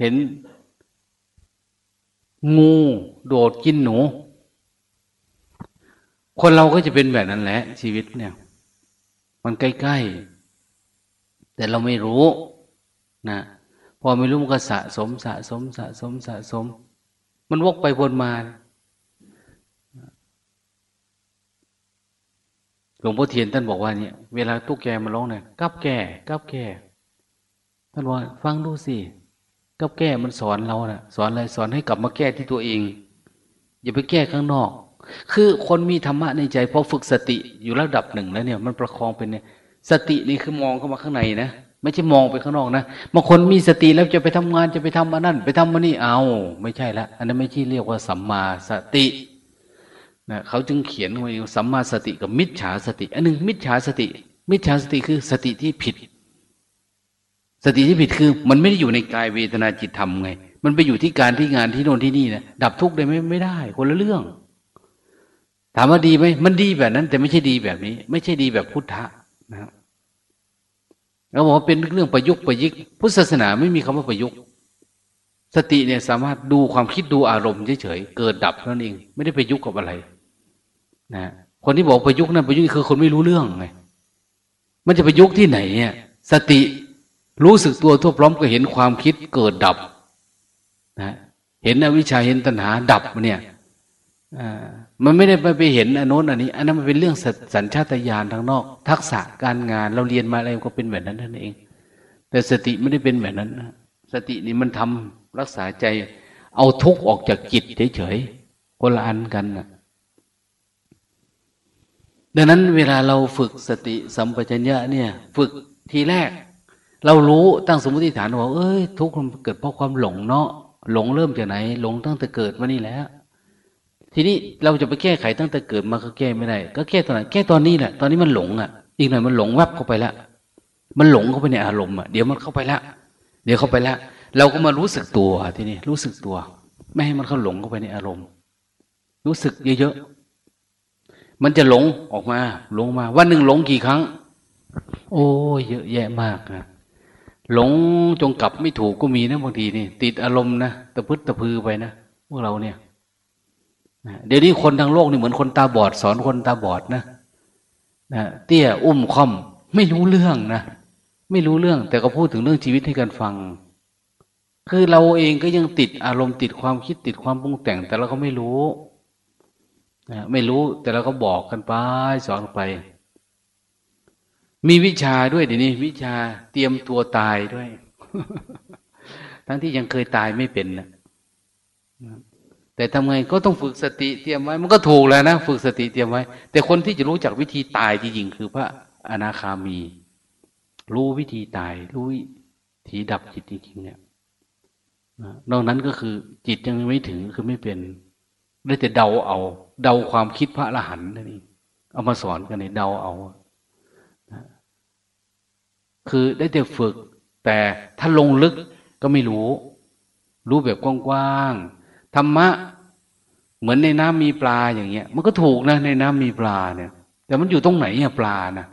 เห็น งูโดดกินหนู คนเราก็จะเป็นแบบนั้นแหละ ชีวิตเนี่ย มันใกล้ๆ แต่เราไม่รู้นะพอไม่รู้มันก็สะสมสะสมสะสมสะสม มันวกไปวนมาหลวงพ่อเทียนท่านบอกว่าเนี่ยเวลาตุ๊กแกมาร้องเนี่ยกับแก่กับแก่ท่านว่าฟังดูสิ กับแก่มันสอนเรานะ่ะ สอนอะไรสอนให้กลับมาแก้ที่ตัวเอง อย่าไปแก้ข้างนอก คือคนมีธรรมะในใจพอฝึกสติอยู่ระดับหนึ่งแล้วเนี่ย มันประคองเป็นเนี่ยสตินี่คือมองเข้ามาข้างในนะไม่ใช่มองไปข้างนอกนะบางคนมีสติแล้วจะไปทำงานจะไปทำอันนั้น ไปทำมันนี่เอา ไม่ใช่ละอันนั้นไม่ใช่เรียกว่าสัมมาสตินะเขาจึงเขียนไว้สัมมาสติกับมิจฉาสติ อันหนึ่งมิจฉาสติ มิจฉาสติคือสติที่ผิด สติที่ผิดคือ มันไม่ได้อยู่ในกายเวทนาจิตธรรมไง มันไปอยู่ที่การที่งานที่โน่นที่นี่นะดับทุกข์ได้ไหมไม่ได้ คนละเรื่อง ถามว่าดีไหมมันดีแบบนั้น แต่ไม่ใช่ดีแบบนี้ ไม่ใช่ดีแบบพุทธะนะครับเราบอกว่าเป็นเรื่องประยุกต์ประยิกพุทธศาสนาไม่มีคำว่าประยุกต์ สติเนี่ยสามารถดูความคิดดูอารมณ์เฉยๆเกิดดับนั่นเอง ไม่ได้ไปยุกกับอะไร นะคนที่บอกประยุกต์นั่นประยุกต์คือคนไม่รู้เรื่องไงมันจะประยุกต์ที่ไหนเนี่ยสติ รู้สึกตัวทั่วพร้อมก็เห็นความคิดเกิดดับนะเห็นอวิชชาเห็นตัณหาดับเนี่ยมันไม่ได้ไปไปเห็นอันโน้นอันนี้ อันนั้นมันเป็นเรื่องสัญชาตญาณทางนอก ทักษะการงานเราเรียนมาอะไรก็เป็นแบบนั้นนั่นเอง แต่สติไม่ได้เป็นแบบนั้นสตินี่มันทำรักษาใจ เอาทุกข์ออกจากจิตเฉยๆคนละอันกันนะดังนั้นเวลาเราฝึกสติสัมปชัญญะเนี่ย ฝึกทีแรก เรารู้ตั้งสมมติฐานว่าเอ้ย ทุกข์มันเกิดเพราะความหลงเนาะหลงเริ่มจากไหน หลงตั้งแต่เกิดมานี่แล้ว ทีนี้เราจะไปแก้ไขตั้งแต่เกิดมาก็แก้ไม่ได้ ก็แก้ตอนไหนแก้ตอนนี้แหละตอนนี้มันหลงอะ อีกหน่อยมันหลงแวบเข้าไปแล้วมันหลงเข้าไปในอารมณ์อะเดี๋ยวมันเข้าไปแล้วเดี๋ยวเข้าไปแล้วเราก็มารู้สึกตัวทีนี้รู้สึกตัว ไม่ให้มันเข้าหลงเข้าไปในอารมณ์ รู้สึกเยอะๆมันจะหลงออกมาหลงมา วันหนึ่งหลงกี่ครั้ง โอ้เยอะแยะมากนะ หลงจงกลับไม่ถูกก็มีนะบางทีนี่ติดอารมณ์นะตะพึดตะพือไปนะพวกเราเนี่ยเดี๋ยวนี้คนทั้งโลกนี่เหมือนคนตาบอด สอนคนตาบอดนะนะเตี้ยอุ้มคอมไม่รู้เรื่องนะไม่รู้เรื่อง แต่ก็พูดถึงเรื่องชีวิตให้กันฟัง คือเราเองก็ยังติดอารมณ์ติดความคิดติดความปรุงแต่ง แต่เราก็ไม่รู้นะไม่รู้แต่เราก็บอกกันไปสอนไป มีวิชาด้วยเดี๋ยวนี้วิชาเตรียมตัวตายด้วย ทั้งที่ยังเคยตายไม่เป็นนะแต่ทำไงก็ต้องฝึกสติเตรียมไว้ มันก็ถูกแล้วนะฝึกสติเตรียมไว้ แต่คนที่จะรู้จักวิธีตายจริงๆคือพระอนาคามี รู้วิธีตาย รู้วิธีดับจิตจริงๆเนี่ยนอกนั้นก็คือจิตยังไม่ถึงคือไม่เป็นได้แต่เดาเอา เดาความคิดพระอรหันต์นั่นเองเอามาสอนกันในเดาเอา คือได้แต่ฝึก แต่ถ้าลงลึกก็ไม่รู้ รู้แบบกว้างๆธรรมะ เหมือนในน้ำมีปลาอย่างเงี้ย มันก็ถูกนะ ในน้ำมีปลาเนี่ย แต่มันอยู่ตรงไหนอะปลานะ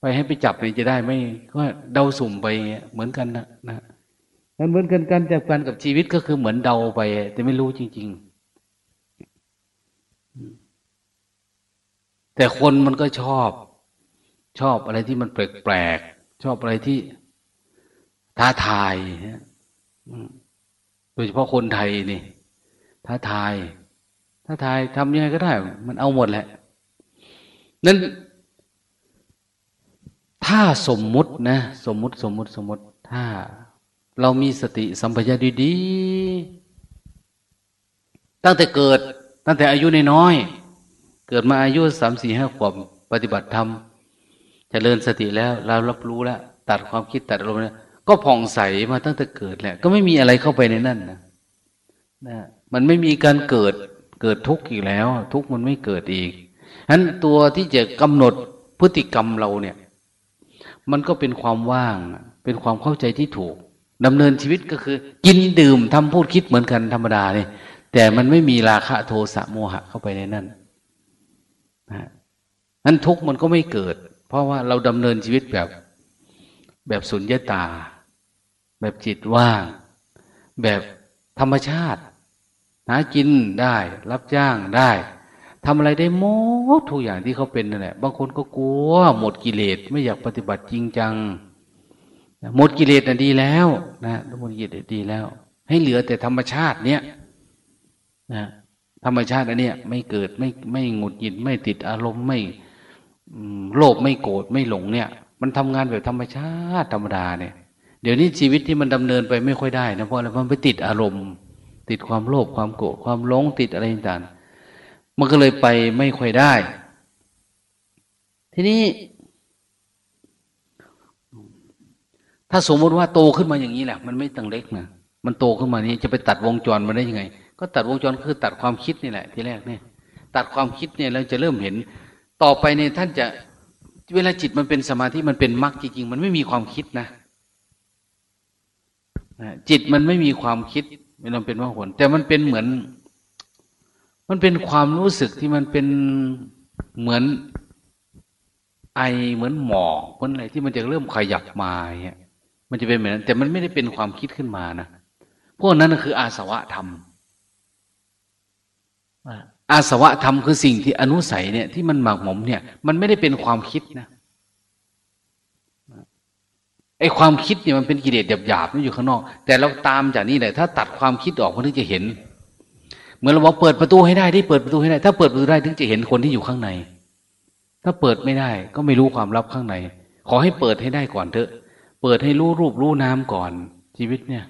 ไปให้ไปจับเนี่ยจะได้ไม่ก็เดาสุ่มไปเงี้ยเหมือนกันนะนะมันเหมือนกันการจับกันกับชีวิตก็คือเหมือนเดาไป แต่ไม่รู้จริง ๆ แต่คนมันก็ชอบ ชอบอะไรที่มันแปลกๆ ชอบอะไรที่ท้าทายโดยเฉพาะคนไทยนี่ท้าทาย ท้าทายทำยังไงก็ได้ มันเอาหมดแหละ นั้น ถ้าสมมุตินะ สมมุติสมมุติสมมุติ ถ้า เรามีสติสัมปชัญญะดีๆตั้งแต่เกิด ตั้งแต่อายุน้อยเกิดมาอายุสามสี่ห้าขวบปฏิบัติธรรม จเจริญสติแล้วเรารับรู้แล้ว ตัดความคิดตัดอารมณ์แล้วก็ผ่องใสมาตั้งแต่เกิดแหละ ก็ไม่มีอะไรเข้าไปในนั่นนะนะมันไม่มีการเกิดเกิดทุกข์อีกแล้ว ทุกข์มันไม่เกิดอีกฉะนั้นตัวที่จะกำหนดพฤติกรรมเราเนี่ย มันก็เป็นความว่าง เป็นความเข้าใจที่ถูกดำเนินชีวิตก็คือ กินดื่มทำพูดคิดเหมือนกันธรรมดาเนี่ยแต่มันไม่มีราคะโทสะโมหะเข้าไปในนั้นนะนั้นทุกข์มันก็ไม่เกิด เพราะว่าเราดำเนินชีวิตแบบ แบบสุญญตา แบบจิตว่าง แบบธรรมชาติ หากินได้ รับจ้างได้ทำอะไรได้หมดทุกอย่างที่เขาเป็นนั่นแหละบางคนก็กลัว หมดกิเลสไม่อยากปฏิบัติจริงจังหมดกิเลสน่ะดีแล้วนะหมดกิเลสดีแล้ว ให้เหลือแต่ธรรมชาติเนี้ยนะธรรมชาติอันเนี้ยไม่เกิดไม่ไม่หงุดหงิดไม่ติดอารมณ์ไม่ โลภไม่โกรธไม่หลงเนี่ย มันทำงานแบบธรรมชาติธรรมดาเนี่ย เดี๋ยวนี้ชีวิตที่มันดำเนินไปไม่ค่อยได้นะเพราะอะไรมันไปติดอารมณ์ ติดความโลภความโกรธความหลงติดอะไรต่างๆมันก็เลยไปไม่ค่อยได้ ทีนี้ ถ้าสมมติว่าโตขึ้นมาอย่างนี้แหละ มันไม่ตั้งเล็กนะมันโตขึ้นมานี้จะไปตัดวงจรมันได้ยังไง ก็ตัดวงจรคือตัดความคิดนี่แหละ ทีแรกเนี่ย ตัดความคิดเนี่ยเราจะเริ่มเห็น ต่อไปเนี่ยท่านจะเวลาจิตมันเป็นสมาธิมันเป็นมรรคจริงๆมันไม่มีความคิดนะจิตมันไม่มีความคิดไม่ต้องเป็นว่าผลแต่มันเป็นเหมือน มันเป็นความรู้สึกที่มันเป็นเหมือน ไอเหมือนหมอกเหมือนอะไรที่มันจะเริ่มขยับมาเนี่ยมันจะเป็นแบบนั้นแต่มันไม่ได้เป็นความคิดขึ้นมานะพวกนั้นคืออาสวะธรรม อาสวะธรรมคือสิ่งที่อนุสัยเนี่ยที่มันหมักหมมเนี่ย มันไม่ได้เป็นความคิดนะไอความคิดเนี่ยมันเป็นกิเลสหยาบๆนี่อยู่ข้างนอก แต่เราตามจากนี้แหละถ้าตัดความคิดออกมันถึงจะเห็น เหมือนเราบอกเปิดประตูให้ได้ที่เปิดประตูให้ได้ ถ้าเปิดประตูได้ถึงจะเห็นคนที่อยู่ข้างใน ถ้าเปิดไม่ได้ ก็ไม่รู้ความลับข้างใน ขอให้เปิดให้ได้ก่อนเถอะ เปิดให้รู้รูปรู้นามก่อนชีวิตเนี่ย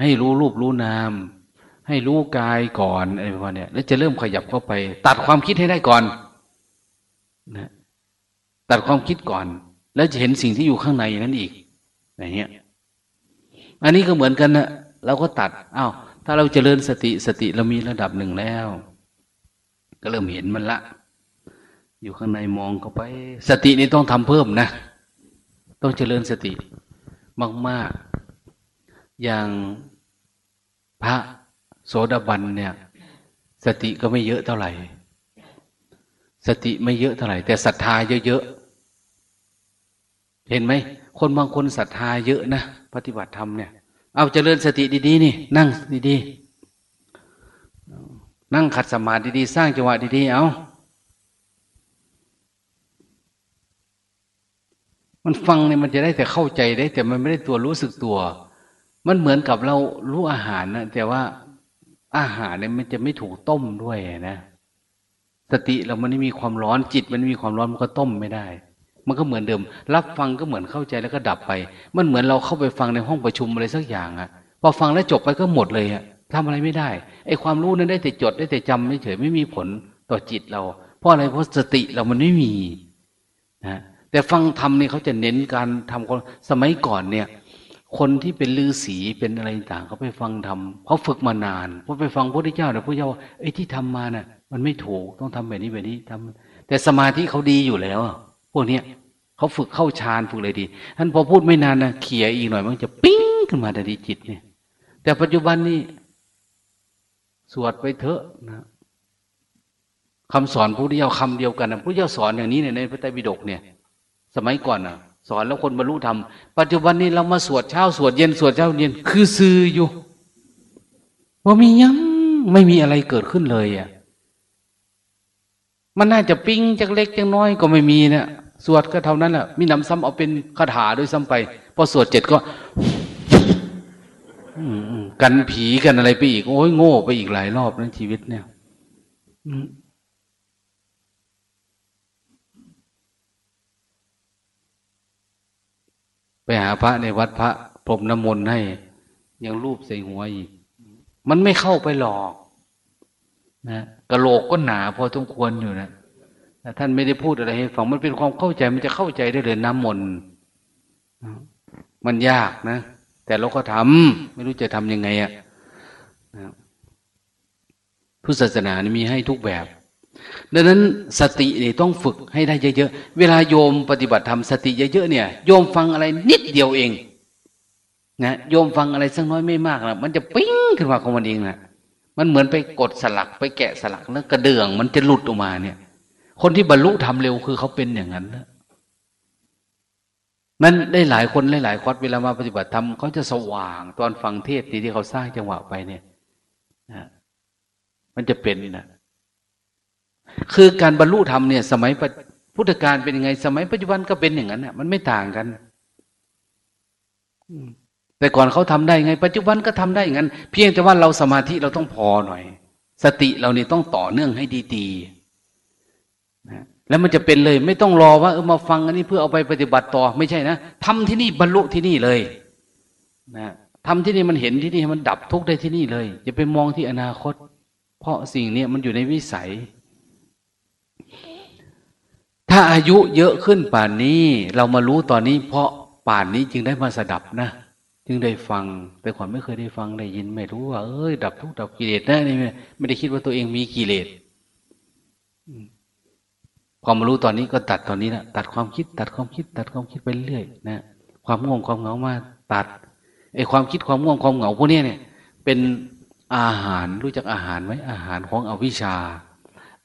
ให้รู้รูปรู้นาม ให้รู้กายก่อนอะไรประมาณนี้แล้วจะเริ่มขยับเข้าไป ตัดความคิดให้ได้ก่อนนะตัดความคิดก่อน แล้วจะเห็นสิ่งที่อยู่ข้างในนั้นอีกอย่างเงี้ยอันนี้ก็เหมือนกันนะเราก็ตัดอา้าวถ้าเราจเจริญสติสติเรามีระดับหนึ่งแล้ว ก็เริ่มเห็นมันละ อยู่ข้างในมองเข้าไป สตินี่ต้องทำเพิ่มนะ ต้องเจริญสติมาก ๆ อย่างพระ โสดาบันเนี่ย สติก็ไม่เยอะเท่าไหร่ สติไม่เยอะเท่าไหร่ แต่ศรัทธาเยอะๆเห็นไหมคนบางคนศรัทธาเยอะนะปฏิบัติธรรมเนี่ย เอาเจริญสติดีๆนี่ นั่งดีๆนั่งขัดสมาธิดีๆสร้างจังหวะดีๆเอามันฟังเนี่ยมันจะได้แต่เข้าใจได้ แต่มันไม่ได้ตัวรู้สึกตัว มันเหมือนกับเรารู้อาหารนะแต่ว่า อาหารเนี่ยมันจะไม่ถูกต้มด้วยนะ สติเรามันไม่มีความร้อนจิต มันไม่มีความร้อนมันก็ต้มไม่ได้ มันก็เหมือนเดิม รับฟังก็เหมือนเข้าใจแล้วก็ดับไป มันเหมือนเราเข้าไปฟังในห้องประชุมอะไรสักอย่างอะพอฟังแล้วจบไปก็หมดเลยอะทำอะไรไม่ได้ไอ้ความรู้นั้นได้แต่จดได้แต่จำไม่เฉยไม่มีผลต่อจิตเรา เพราะอะไรเพราะสติเรามันไม่มีนะแต่ฟังธรรมนี่เขาจะเน้นการทำคนสมัยก่อนเนี่ย คนที่เป็นลือศีเป็นอะไรต่างเขาไปฟังทำเขาฝึกมานานพอไปฟังพระพุทธเจ้าเนี่ยพระเจ้าไอ้ที่ทำมาน่ะ มันไม่ถูกต้องทำแบบนี้แบบนี้ทำแต่สมาธิเขาดีอยู่แล้วพวกเนี้ยเขาฝึกเข้าฌานฝึกเลยดีท่านพอพูดไม่นานนะเขี่ยอีกหน่อยมันจะปิ้งขึ้นมาทันทีจิตเนี่ย แต่ปัจจุบันนี้สวดไปเถอะนะคำสอนพระพุทธเจ้าคำเดียวกันนะพระพุทธเจ้าสอนอย่างนี้เนี่ยในพระไตรปิฎกเนี่ย สมัยก่อนนะ สอนแล้วคนบรรลุธรรม ปัจจุบันนี้เรามาสวดเช้าสวดเย็นสวดเช้าเย็น คือซื้ออยู่ ว่ามียังไม่มีอะไรเกิดขึ้นเลยอะ มันน่าจะปิ้งจากเล็กจากน้อยก็ไม่มีเนะสวดก็เท่านั้นแหละมีนำซ้ำเอาเป็นคาถาด้วยซ้ำไป พอสวดเจ็ดก็กันผีกันอะไรไปอีก โอ้ยโง่ไปอีกหลายรอบในชีวิตเนี่ย ไปหาพระในวัดพระพรมน้ำมนต์ให้ ยังรูปใส่หัวอีก มันไม่เข้าไปหลอกนะกระโหลกก็หนาพอสมควรอยู่นะแต่ท่านไม่ได้พูดอะไรให้ฟังมันเป็นความเข้าใจมันจะเข้าใจได้เลยน้ำมนต์มันยากนะ แต่เราก็ทำไม่รู้จะทำยังไงอะ่ะพุทธศาสนานี่มีให้ทุกแบบ ดังนั้นสตินี่ต้องฝึกให้ได้เยอะๆ เวลาโยมปฏิบัติธรรมสติเยอะๆเนี่ย โยมฟังอะไรนิดเดียวเองนะโยมฟังอะไรสักน้อยไม่มากนะมันจะปิ้งขึ้นมาของมันเองนะมันเหมือนไปกดสลักไปแกะสลักแล้วกระเดื่องมันจะหลุดออกมาเนี่ย คนที่บรรลุทำเร็วคือเขาเป็นอย่างนั้นนะมันได้หลายคนหลายๆคอดเวลามาปฏิบัติธรรมเขาจะสว่างตอนฟังเทศที่เขาสร้างจังหวะไปเนี่ยนะมันจะเป็นนะ คือการบรรลุธรรมเนี่ย สมัยพุทธกาลเป็นยังไง สมัยปัจจุบันก็เป็นอย่างนั้นน่ะ มันไม่ต่างกันแต่ก่อนเขาทำได้ไง ปัจจุบันก็ทำได้อย่างนั้น เพียงแต่ว่าเราสมาธิเราต้องพอหน่อย สติเรานี่ต้องต่อเนื่องให้ดีๆนะแล้วมันจะเป็นเลย ไม่ต้องรอว่าเออมาฟังอันนี้เพื่อเอาไปปฏิบัติต่อไม่ใช่นะทำที่นี่บรรลุที่นี่เลยนะทำที่นี่มันเห็นที่นี่มันดับทุกข์ได้ที่นี่เลยอย่าไปมองที่อนาคต เพราะสิ่งนี้มันอยู่ในวิสัย ถ้าอายุเยอะขึ้นป่านนี้ เรามารู้ตอนนี้ เพราะป่านนี้จึงได้มาสดับนะ จึงได้ฟัง แต่ก่อนไม่เคยได้ฟังได้ยินไม่รู้ว่าเอ้ยดับทุกดับกิเลสนะนี่ไม่ได้คิดว่าตัวเองมีกิเลสพอมารู้ตอนนี้ก็ตัดตอนนี้นะตัดความคิด ตัดความคิด ตัดความคิดไปเรื่อยนะความง่วงความเหงามาตัดไอ้ความคิดความง่วงความเหงาพวกนี้เนี่ย เป็นอาหารรู้จักอาหารไหมอาหารของอวิชชา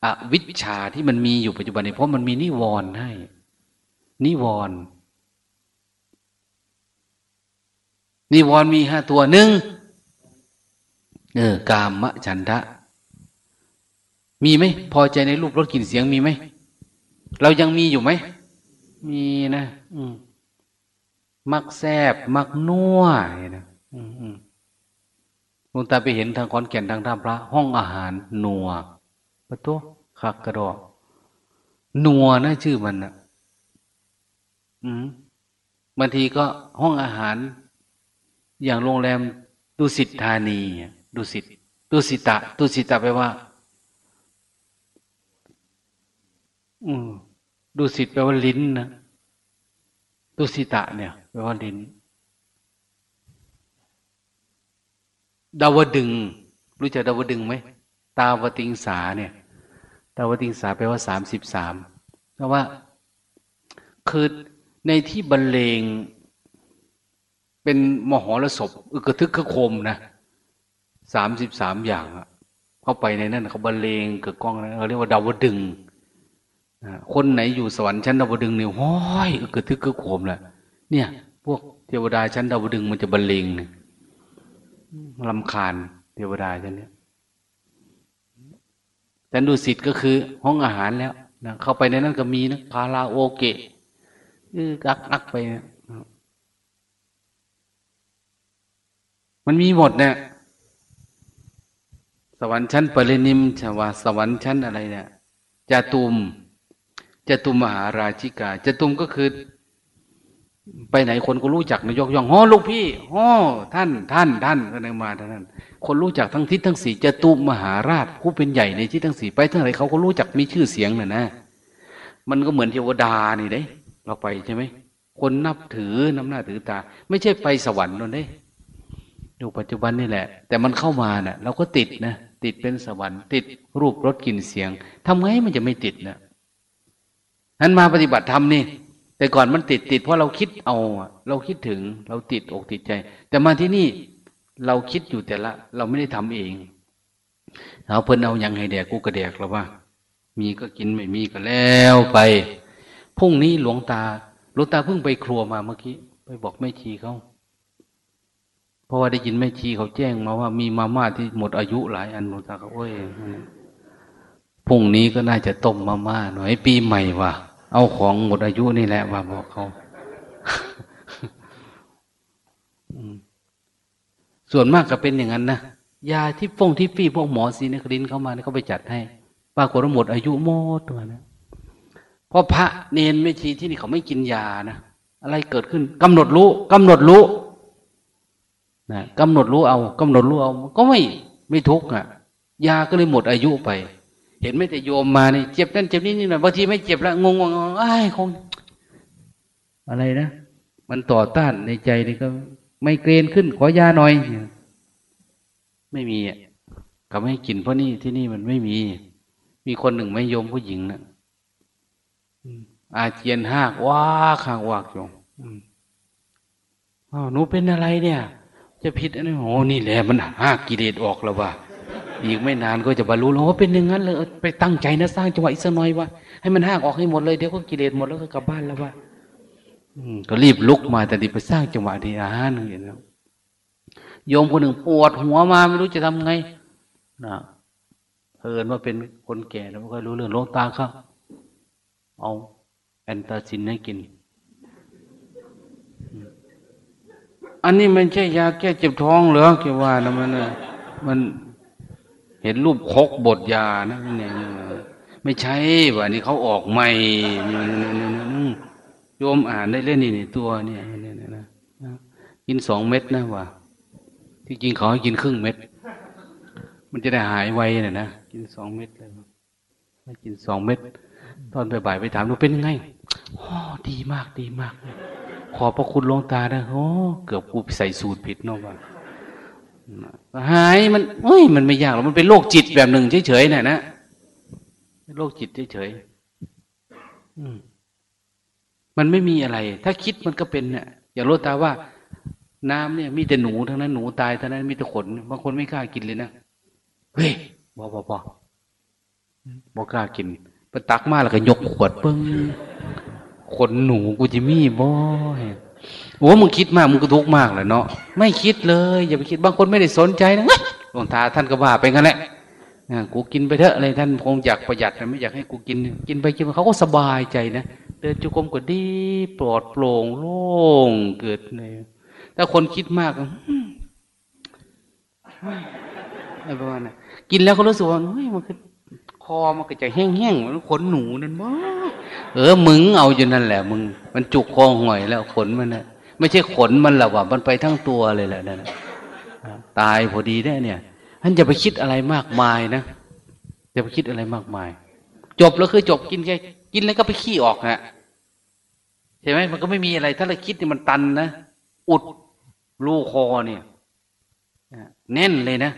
อวิชชาที่มันมีอยู่ปัจจุบันนี้เพราะมันมีนิวรณ์ให้ นิวรณ์นิวรณ์มีห้าตัวหนึ่งเออกามะฉันทะ มีไหมพอใจในรูปรสกลิ่นเสียงมีไหมเรายังมีอยู่ไหมมีนะอืมมักแซบมักนัวนะลวงตาไปเห็นทางขอนแก่นทางท่าพระ ห้องอาหารนัวประตัว คักกระดอกนัวนะชื่อมันนะอืมบางทีก็ห้องอาหาร อย่างโรงแรมดุสิตธานีดุสิตดุสิตะดุสิตะแปลว่า อืมดุสิตแปลว่าลิ้นนะดุสิตะเนี่ยแปลว่าลิ้นดาวดึง รู้จักดาวดึงไหมตาวติงสาเนี่ย ตาวติงสาแปลว่าสามสิบสามเพราะว่าคือในที่บรรเลง เป็นมหรสพอึกทึกขโคมนะสามสิบสามอย่างอะเข้าไปในนั้นเขาบรรเลงเกิดกล้องนะเขาเรียกว่าดาวดึงคนไหนอยู่สวรรค์ชั้นดาวดึงเนี่ยห้อยอึกทึกขโคมแหละเนี่ย พวกเทวดาชั้นดาวดึงมันจะบรรเลงลำคาญเทวดาชั้นนี้ แต่ดูสิทธ์ก็คือห้องอาหารแล้วนะเข้าไปในนั้นก็มีนะคาราโอเกะอือกักอักไปนะมันมีหมดเนี่ยสวรรค์ชั้นปรินิมชวาสวรรค์ชั้นอะไรเนี่ยจตุมจตุมมหาราชิกาจตุมก็คือ ไปไหนคนก็รู้จักนายกย่องอ๋อลูกพี่อ๋อท่านท่านท่านก็นมาท่าน คนรู้จักทั้งทิศทั้งสี่จตุมหาราช ผู้เป็นใหญ่ในทิศทั้งสี่ไปทั้งไหนเขาก็รู้จักมีชื่อเสียงน่ะนะ มันก็เหมือนเทวดานี่เด้ เราไปใช่ไหมคนนับถือน้ำหน้าถือตา ไม่ใช่ไปสวรรค์นั่นเด้ดูปัจจุบันนี่แหละ แต่มันเข้ามาเนะ่ะเราก็ติดนะติดเป็นสวรรค์ ติดรูปรสกลิ่นเสียงทำไงมันจะไม่ติดนะนั้นมาปฏิบัติธรรมนี่ แต่ก่อนมันติดติดเพราะเราคิดเอา เราคิดถึง เราติดอกติดใจ แต่มาที่นี่เราคิดอยู่แต่ละ เราไม่ได้ทำเองเอาเพิ่นเอายังให้แดกกูกระแดกแล้วว่า มีก็กินไม่มีก็แล้วไปพรุ่งนี้หลวงตาหลวงตาเพิ่งไปครัวมาเมื่อกี้ไปบอกแม่ชีเขาเพราะว่าได้ยินแม่ชีเขาแจ้งมาว่ามีมาม่าที่หมดอายุหลายอันหลวงตาเขาโอ้ยพรุ่งนี้ก็น่าจะต้มมาม่าหน่อยปีใหม่ว่ะ เอาของหมดอายุนี่แหละว่าบอกเขา ส่วนมากก็เป็นอย่างนั้นนะยาที่ฟงที่ฟีพวกหมอซีนครินเข้ามาเขาไปจัดให้ปรากฏว่าหมดอายุหมดตัวนะเพราะพระเนนไม่ชีที่นี่เขาไม่กินยานะอะไรเกิดขึ้นกำหนดรู้กำหนดรู้นะกำหนดรู้เอากำหนดรู้เอา ก็ไม่ไม่ทุกข์อะ ยาก็เลยหมดอายุไป เห็นไหมแต่โยมมานี่เจ็บนั่นเจ็บนี่นี่หน่อยบางทีไม่เจ็บแล้วงงงงไอ้คง อะไรนะมันต่อต้านในใจนี่ก็ ไม่เกรนขึ้นขอยาหน่อย ไม่มีอะเขาไม่ให้กินเพราะนี่ที่นี่มันไม่มี มีคนหนึ่งไม่โยมผู้หญิงนะอาเจียนหากว่าข้างวากอยู่อ้าวหนูเป็นอะไรเนี่ย จะผิดอันนี้โอ้นี่แหละมันหากกิเลสออกแล้วว่า อีกไม่นานก็จะบรรลุแล้วว่าเป็นอย่างนั้นเลยไปตั้งใจนะสร้างจังหวะอีกสักหน่อยว่าให้มันหากออกให้หมดเลยเดี๋ยวก็กิเลสหมดแล้วก็กลับบ้านแล้วว่าก็รีบลุกมาแต่ดีไปสร้างจังหวะดีอาหารเห็นแล้วโยมคนหนึ่งปวดหัวมาไม่รู้จะทำไงนะเอินว่าเป็นคนแก่แล้วไม่ค่อยรู้เรื่องโลกตาครับ เอาแอนตาซินให้กิน อันนี้มันใช่ยาแก้เจ็บท้องเหรอเกี่ว่านะมันมัน เห็นรูปคกบทยานะเนี่ยไม่ใช่ว่านี่เขาออกใหม่โยมอ่านได้เล่นนี่นี่ตัวเนี่ยนะกินสองเม็ดนะว่าที่จริงเขาให้กินครึ่งเม็ด มันจะได้หายไวน่ยนะกินสองเม็ดเลยให้กินสองเม็ด ตอนบ่ายไปถามดูเป็นไงโอ้ดีมากดีมาก ขอพระคุณลงตานะโอ้เกือบกูใส่สูตรผิดเนาะว่า หายมันเฮ้ยมันไม่ยากหรอกมันเป็นโรคจิตแบบหนึ่งเฉยๆน่ะนะโรคจิตเฉยๆมันไม่มีอะไร ถ้าคิดมันก็เป็นเนี่ยอย่าโลตาว่า น้ำเนี่ย มีแต่หนูทั้งนั้นหนูตายทั้งนั้นมีแต่ขนบางคนไม่กล้ากินเลยนะเฮ้ยบอบอบอบอกล้ากินไปตักมาแล้วก็ยกขวดเปิ้งขนหนูกูจะมีบ่ โอ้มึงคิดมากมึงก็ทุกข์มากเลยเนาะไม่คิดเลย อย่าไปคิดบางคนไม่ได้สนใจนะหลวงตาท่านก็ว่าไปงั้นแหละกูกินไปเถอะอะไรท่านคงอยากประหยัดไม่อยากให้กูกิน กินไปกินเขาก็สบายใจนะเดินจุกรมก็ดีปลอดโปร่งโล่งเกิดเลยถ้าคนคิดมากอะไรประมาณนั้นกินแล้วก็รู้สึกว่าเฮ้ยมันคือ คอมันก็จะแห้งๆเหมือนขนหนูนั่นบ้าเออมึงเอาอยู่นั่นแหละ มึง มันจุกคอหอยแล้วขนมันนะไม่ใช่ขนมันหรอกว่ามันไปทั้งตัวเลยแหละนั่นตายพอดีได้เนี่ยท่านจะไปคิดอะไรมากมายนะจะไปคิดอะไรมากมาย จบแล้วคือจบกินแค่กินแล้วก็ไปขี้ออกฮะใช่ไหมมันก็ไม่มีอะไร ถ้าเราคิดนี่มันตันนะอุดรูคอเนี่ยแน่นเลยนะ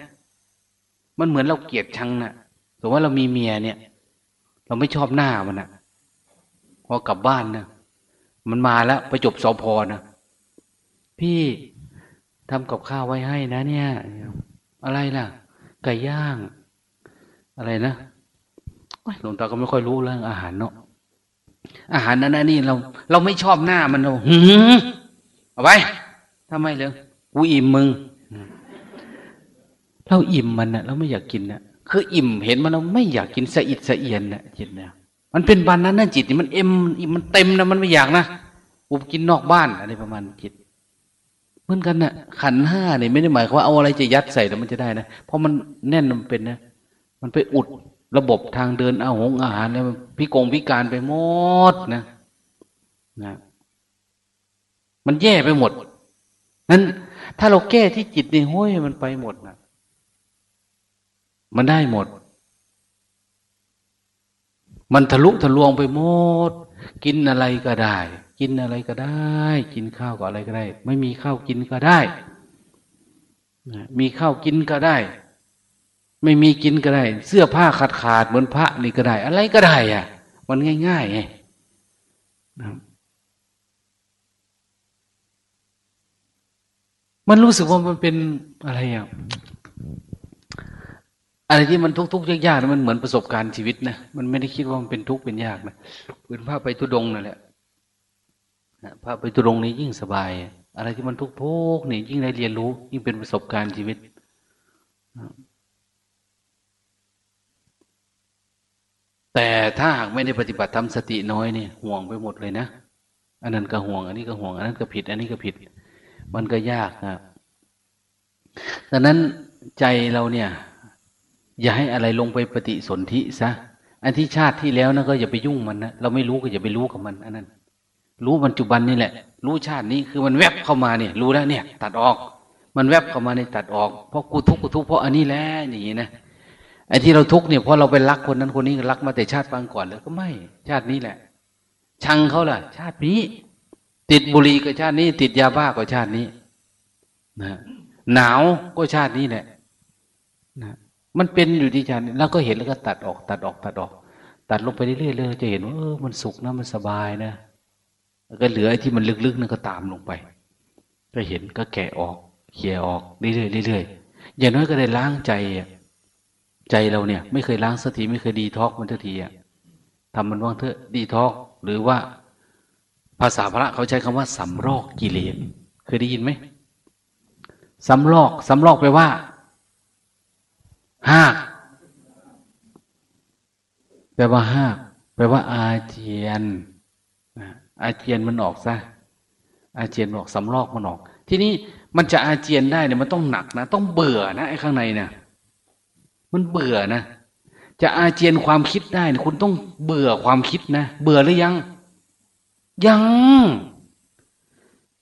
มันเหมือนเราเกลียดชังนะ่ะ สมมติว่าเรามีเมียเนี่ย เราไม่ชอบหน้ามันนะ่ะพอกลับบ้านนะมันมาแล้วไปจบสอพอนะพี่ทำกับข้าวไว้ให้นะ เนี่ย อะไรล่ะ ไก่ย่าง อะไรนะหลวงตาก็ไม่ค่อยรู้เรื่องอาหารเนาะอาหารนั้นนี่เรา เราไม่ชอบหน้ามันเราหืมเอาไว้ทำไมเลยกูอิ่มมึง เราอิ่มมันนะเราไม่อยากกินนะ คืออิ่มเห็นมันเราไม่อยากกินสะอิดสะเอียนนะจิตเนะมันเป็นบานนั้นนะจิตนี่มันเอ็มมันเต็มนะมันไม่อยากนะกูกินนอกบ้านอะไรประมาณจิตเหมือนกันนะขันห้าเนี่ยไม่ได้หมายความว่าเอาอะไรจะยัดใส่แล้วมันจะได้นะเพราะมันแน่นมันเป็นนะมันไปอุดระบบทางเดินอาหงอาหารเนี่ยพิกงพิการไปหมดนะนะ มันแย่ไปหมดนั้นถ้าเราแก้ที่จิตนี่ห้ยมันไปหมดนะ มันได้หมด มันทะลุทะลวงไปหมด กินอะไรก็ได้ กินอะไรก็ได้ กินข้าวก็อะไรก็ได้ ไม่มีข้าวกินก็ได้ มีข้าวกินก็ได้ ไม่มีกินก็ได้ เสื้อผ้าขาดขาดเหมือนพระนี่ก็ได้ อะไรก็ได้อะ มันง่ายๆไงมันรู้สึกว่ามันเป็นอะไรอะ อะไรที่มันทุกข์ๆยากๆมันเหมือนประสบการณ์ชีวิตนะมันไม่ได้คิดว่ามันเป็นทุกข์เป็นยากนะเป็นภาพไปตุดงนั่นแหละภาพไปตุดงนี้ยิ่งสบาย อะไรที่มันทุกข์ๆนี่ยิ่งได้เรียนรู้ ยิ่งเป็นประสบการณ์ชีวิตแต่ถ้าหากไม่ได้ปฏิบัติทำสติน้อยเนี่ยห่วงไปหมดเลยนะอันนั้นก็ห่วง อันนี้ก็ห่วง อันนั้นก็ผิด อันนี้ก็ผิด มันก็ยากครับดังนั้นใจเราเนี่ย อย่าให้อะไรลงไปปฏิสนธิซะอันที่ชาติที่แล้วนะก็อย่าไปยุ่งมันนะเราไม่รู้ก็อย่าไปรู้กับมันอันนั้น รู้ปัจจุบันนี่แหละ รู้ชาตินี้คือมันแวบเข้ามาเนี่ย รู้แล้วเนี่ย ตัดออก มันแวบเข้ามาในตัดออกเพราะกูทุกข์กูทุกข์เพราะอันนี้แหละอย่างนี้นะไอ้ที่เราทุกข์เนี่ยเพราะเราไปรักคนนั้นคนนี้รักมาแต่ชาติปางก่อนแล้วก็ไม่ ชาตินี้แหละ ชังเขาล่ะ ชาตินี้ ติดบุหรี่ก็ชาตินี้ ติดยาบ้าก็ชาตินี้นะหนาวก็ชาตินี้แหละนะ มันเป็นอยู่ที่ชาติแล้วก็เห็นแล้วก็ตัดออก ตัดออกตัดออก ตัดลงไปเรื่อยๆเลยจะเห็นว่าเออมันสุขนะมันสบายนะแล้วก็เหลือไอ้ที่มันลึกๆนั่นก็ตามลงไป ก็เห็นก็แกะออกเขี่ยออกเรื่อยๆเรื่อยๆอย่างน้อยก็ได้ล้างใจใจเราเนี่ย ไม่เคยล้างสติไม่เคยดีท็อกมันทันทีอะทำมันว่างเถอะดีท็อกหรือว่าภาษาพระเขาใช้คำว่าสำรอกกิเลสเคยได้ยินไหมสำรอกสำรอกไปว่า ห้าแปลว่าห้าแปลว่า อาเจียนอาเจียนมันออกซะอาเจียนออกสำรอกมันออก ทีนี้มันจะอาเจียนได้เนี่ยมันต้องหนักนะ ต้องเบื่อนะไอ้ข้างในเนี่ยมันเบื่อนะจะอาเจียนความคิดได้ คุณต้องเบื่อความคิดนะ เบื่อหรือยัง ยัง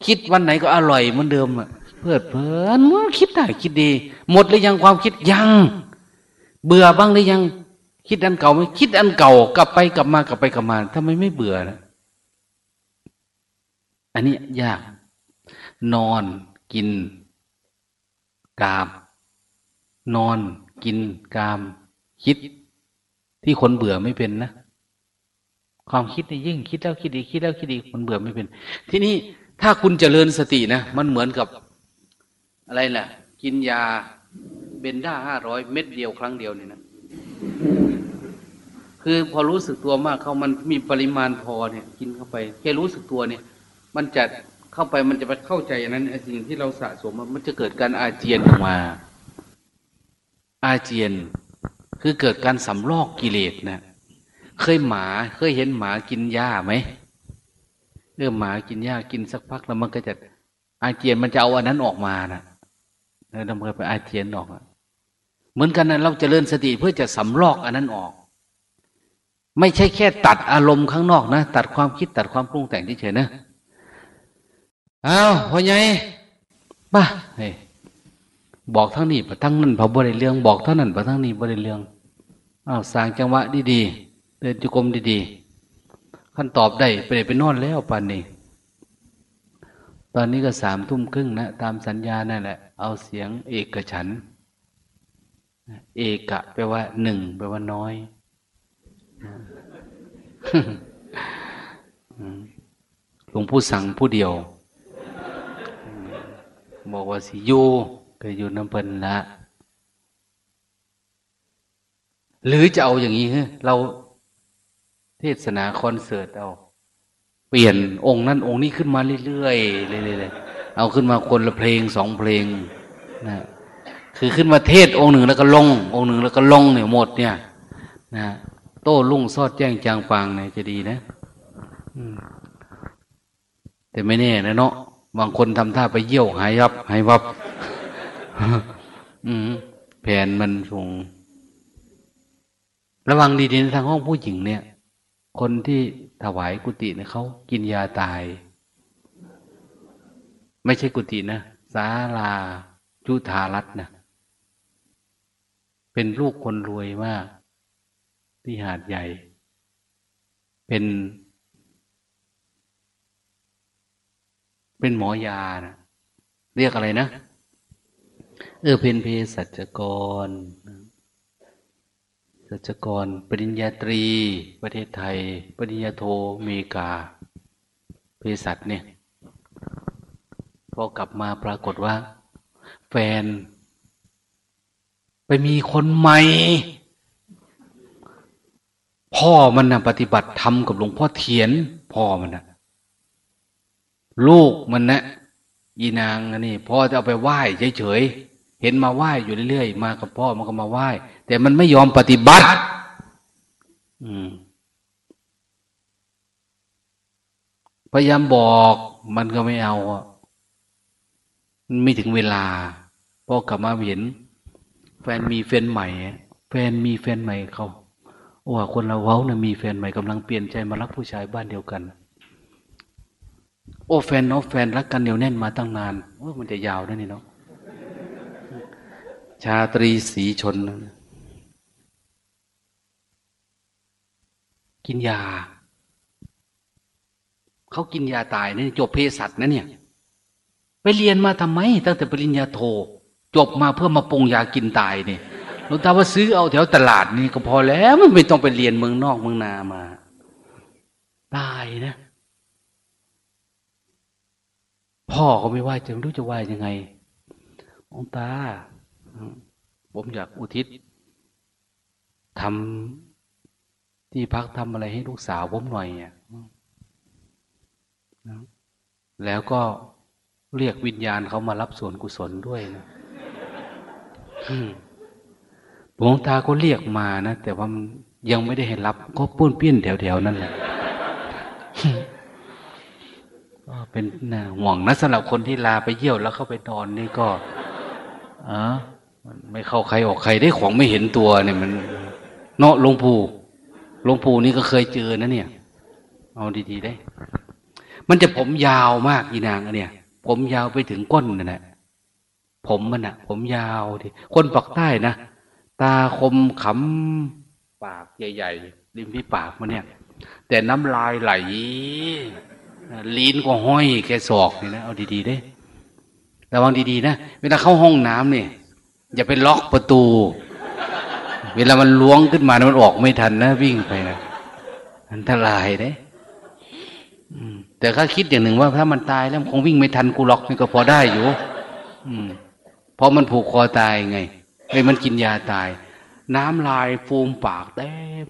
คิดวันไหนก็อร่อยเหมือนเดิมอะเพลิดเพลินคิดได้คิดดี หมดหรือยังความคิดยัง เบื่อบ้างหรือยัง คิดอันเก่าไหมคิดอันเก่ากลับไปกลับมากลับไปกลับมาทำไมไม่เบื่อนะอันนี้ยาก นอนกินกาบนอนกินกาม คิด ที่คนเบื่อไม่เป็นนะความคิดนี่ยิ่งคิดแล้วคิดอีกคิดแล้วคิดอีกมันเบื่อไม่เป็น ที่นี่ถ้าคุณเจริญสตินะ มันเหมือนกับ อะไรแหละกินยา เบนด้าห้าร้อยเม็ดเดียวครั้งเดียวนี่นะ คือพอรู้สึกตัวมากเขามันมีปริมาณพอเนี่ย กินเข้าไป แค่รู้สึกตัวเนี่ย มันจะเข้าไปมันจะไปเข้าใจอันนั้นสิ่งที่เราสะสมมันจะเกิดการอาเจียนออกมา อาเจียน คือเกิดการสำลอกกิเลสนะเคยหมาเคยเห็นหมากินหญ้าไหมเออหมากินหญ้ากินสักพักแล้วมันก็จะอาเจียนมันจะเอาอันนั้นออกมานะแล้วมันก็ไปอาเจียนออก เหมือนกันนะเราจเจริญสติเพื่อจะสำลอกอันนั้นออก ไม่ใช่แค่ตัดอารมณ์ข้างนอกนะ ตัดความคิดตัดความปรุงแต่งเฉยๆนะอ้าวพ่อใหญ่บ้าเฮ้บอกทั้งนี้ปะทั้งนั้นพอบริเรื่องบอกเท่านั้นปะทั้งนี้บริเรื่องอ้าวสร้างจังหวะดีๆเดินจุกรมดีๆขั้นตอบได้ไปไปนอนแล้วปานนี้ ตอนนี้ก็สามทุ่มครึ่งนะ ตามสัญญานั่นแหละ เอาเสียงเอกฉัน เอกะแปลว่าหนึ่งแปลว่าน้อยหลวงผู้สั่งผู้เดียว บอกว่าสิยูก็อยู่น้ำเพิ่นละหรือจะเอาอย่างนี้เราเทศนาคอนเสิร์ตเอา เปลี่ยนองค์นั้นองค์นี้ขึ้นมาเรื่อยๆเลยๆเอาขึ้นมาคนละเพลงสองเพลงนะ คือขึ้นมาเทศองค์หนึ่งแล้วก็ลง องค์หนึ่งแล้วก็ลงเนี่ยหมดเนี่ยนะโต้ลุ่งซอดแจ้งจางปางเนี่ยจะดีนะแต่ไม่แน่นะเนาะบางคนทำท่าไปเยี่ยวหายยับหายวับอืมแผนมันสูง ระวังดีๆในทางห้องผู้หญิงเนี่ย คนที่ถวายกุฏิเนี่ยเขากินยาตาย ไม่ใช่กุฏินะสาลาจุธารัตนะ เป็นลูกคนรวยมาก ที่หาดใหญ่ เป็น เป็นหมอยานะเรียกอะไรนะเออเป็นเพสัจกรสัจกร ปริญญาตรี ประเทศไทย ปริญญาโทอเมริกาเพสัจเนี่ยพอกลับมาปรากฏว่า แฟน ไปมีคนใหม่พ่อมันนะปฏิบัติธรรมกับหลวงพ่อเทียน พ่อมันนะลูกมันนะยีนางนี่พ่อจะเอาไปไหว้เฉยๆเห็นมาไหว้อยู่เรื่อยๆมากับพ่อมันก็มาไหว้แต่มันไม่ยอมปฏิบัติ อืมพยายามบอกมันก็ไม่เอาอะมันไม่ถึงเวลาพ่อกลับมาเห็น แฟนมีแฟนใหม่ แฟนมีแฟนใหม่เขาว่าคนเราเว้านะมีแฟนใหม่กำลังเปลี่ยนใจมารักผู้ชายบ้านเดียวกัน โอ้แฟนเนาะแฟนรักกันเหนียวแน่นมาตั้งนานโอ้มันจะยาวนะนี่เนาะชาตรีสีชน กินยาเขากินยาตายนี่จบเภสัชนะเนี่ย ไปเรียนมาทำไม ตั้งแต่ปริญญาโท จบมาเพื่อมาปรุงยากินตายเนี่ยหลวงตาว่าซื้อเอาแถวตลาดนี่ก็พอแล้วมันไม่ต้องไปเรียนเมืองนอกเมืองนามา ตายนะ พ่อก็ไม่ว่าจะไม่รู้จะว่ายังไงองตา ผมอยากอุทิศทำที่พักทำอะไรให้ลูกสาวผมหน่อยอะแล้วก็เรียกวิญญาณเขามารับส่วนกุศลด้วยนะ หลวงตาก็เรียกมานะแต่ว่ายังไม่ได้ให้รับ ก็ป้วนเปี้ยนแถวๆนั่นแหละเป็นน่าห่วงนะสำหรับคนที่ลาไปเยี่ยวแล้วเข้าไปนอนนี่ก็อ๋อไม่เข้าใครออกใครได้ของไม่เห็นตัวเนี่ยมัน เนาะหลวงปู่หลวงปู่นี่ก็เคยเจอนะเนี่ย เอาดีๆได้ มันจะผมยาวมากอีนางเนี่ย ผมยาวไปถึงก้นนั่นแหละ ผมมันอะผมยาวดิคนปักใต้นะตาคมขำปากใหญ่ๆริมที่ปากมันเนี่ย แต่น้ำลายไหลลิ้นก็ห้อยแกศอกนี่นะเอาดีๆได้ระวังดีๆนะเวลาเข้าห้องน้ำเนี่ยอย่าไปล็อกประตู เวลามันล้วงขึ้นมามันออกไม่ทันนะวิ่งไปนะอันตรายเด้แต่ข้าคิดอย่างหนึ่งว่าถ้ามันตายแล้วคงวิ่งไม่ทันกูล็อกนี่ก็พอได้อยู่ อืม ราะมันผูกคอตายไงไอ้มันกินยาตาย น้ำลายฟูมปากเต็ม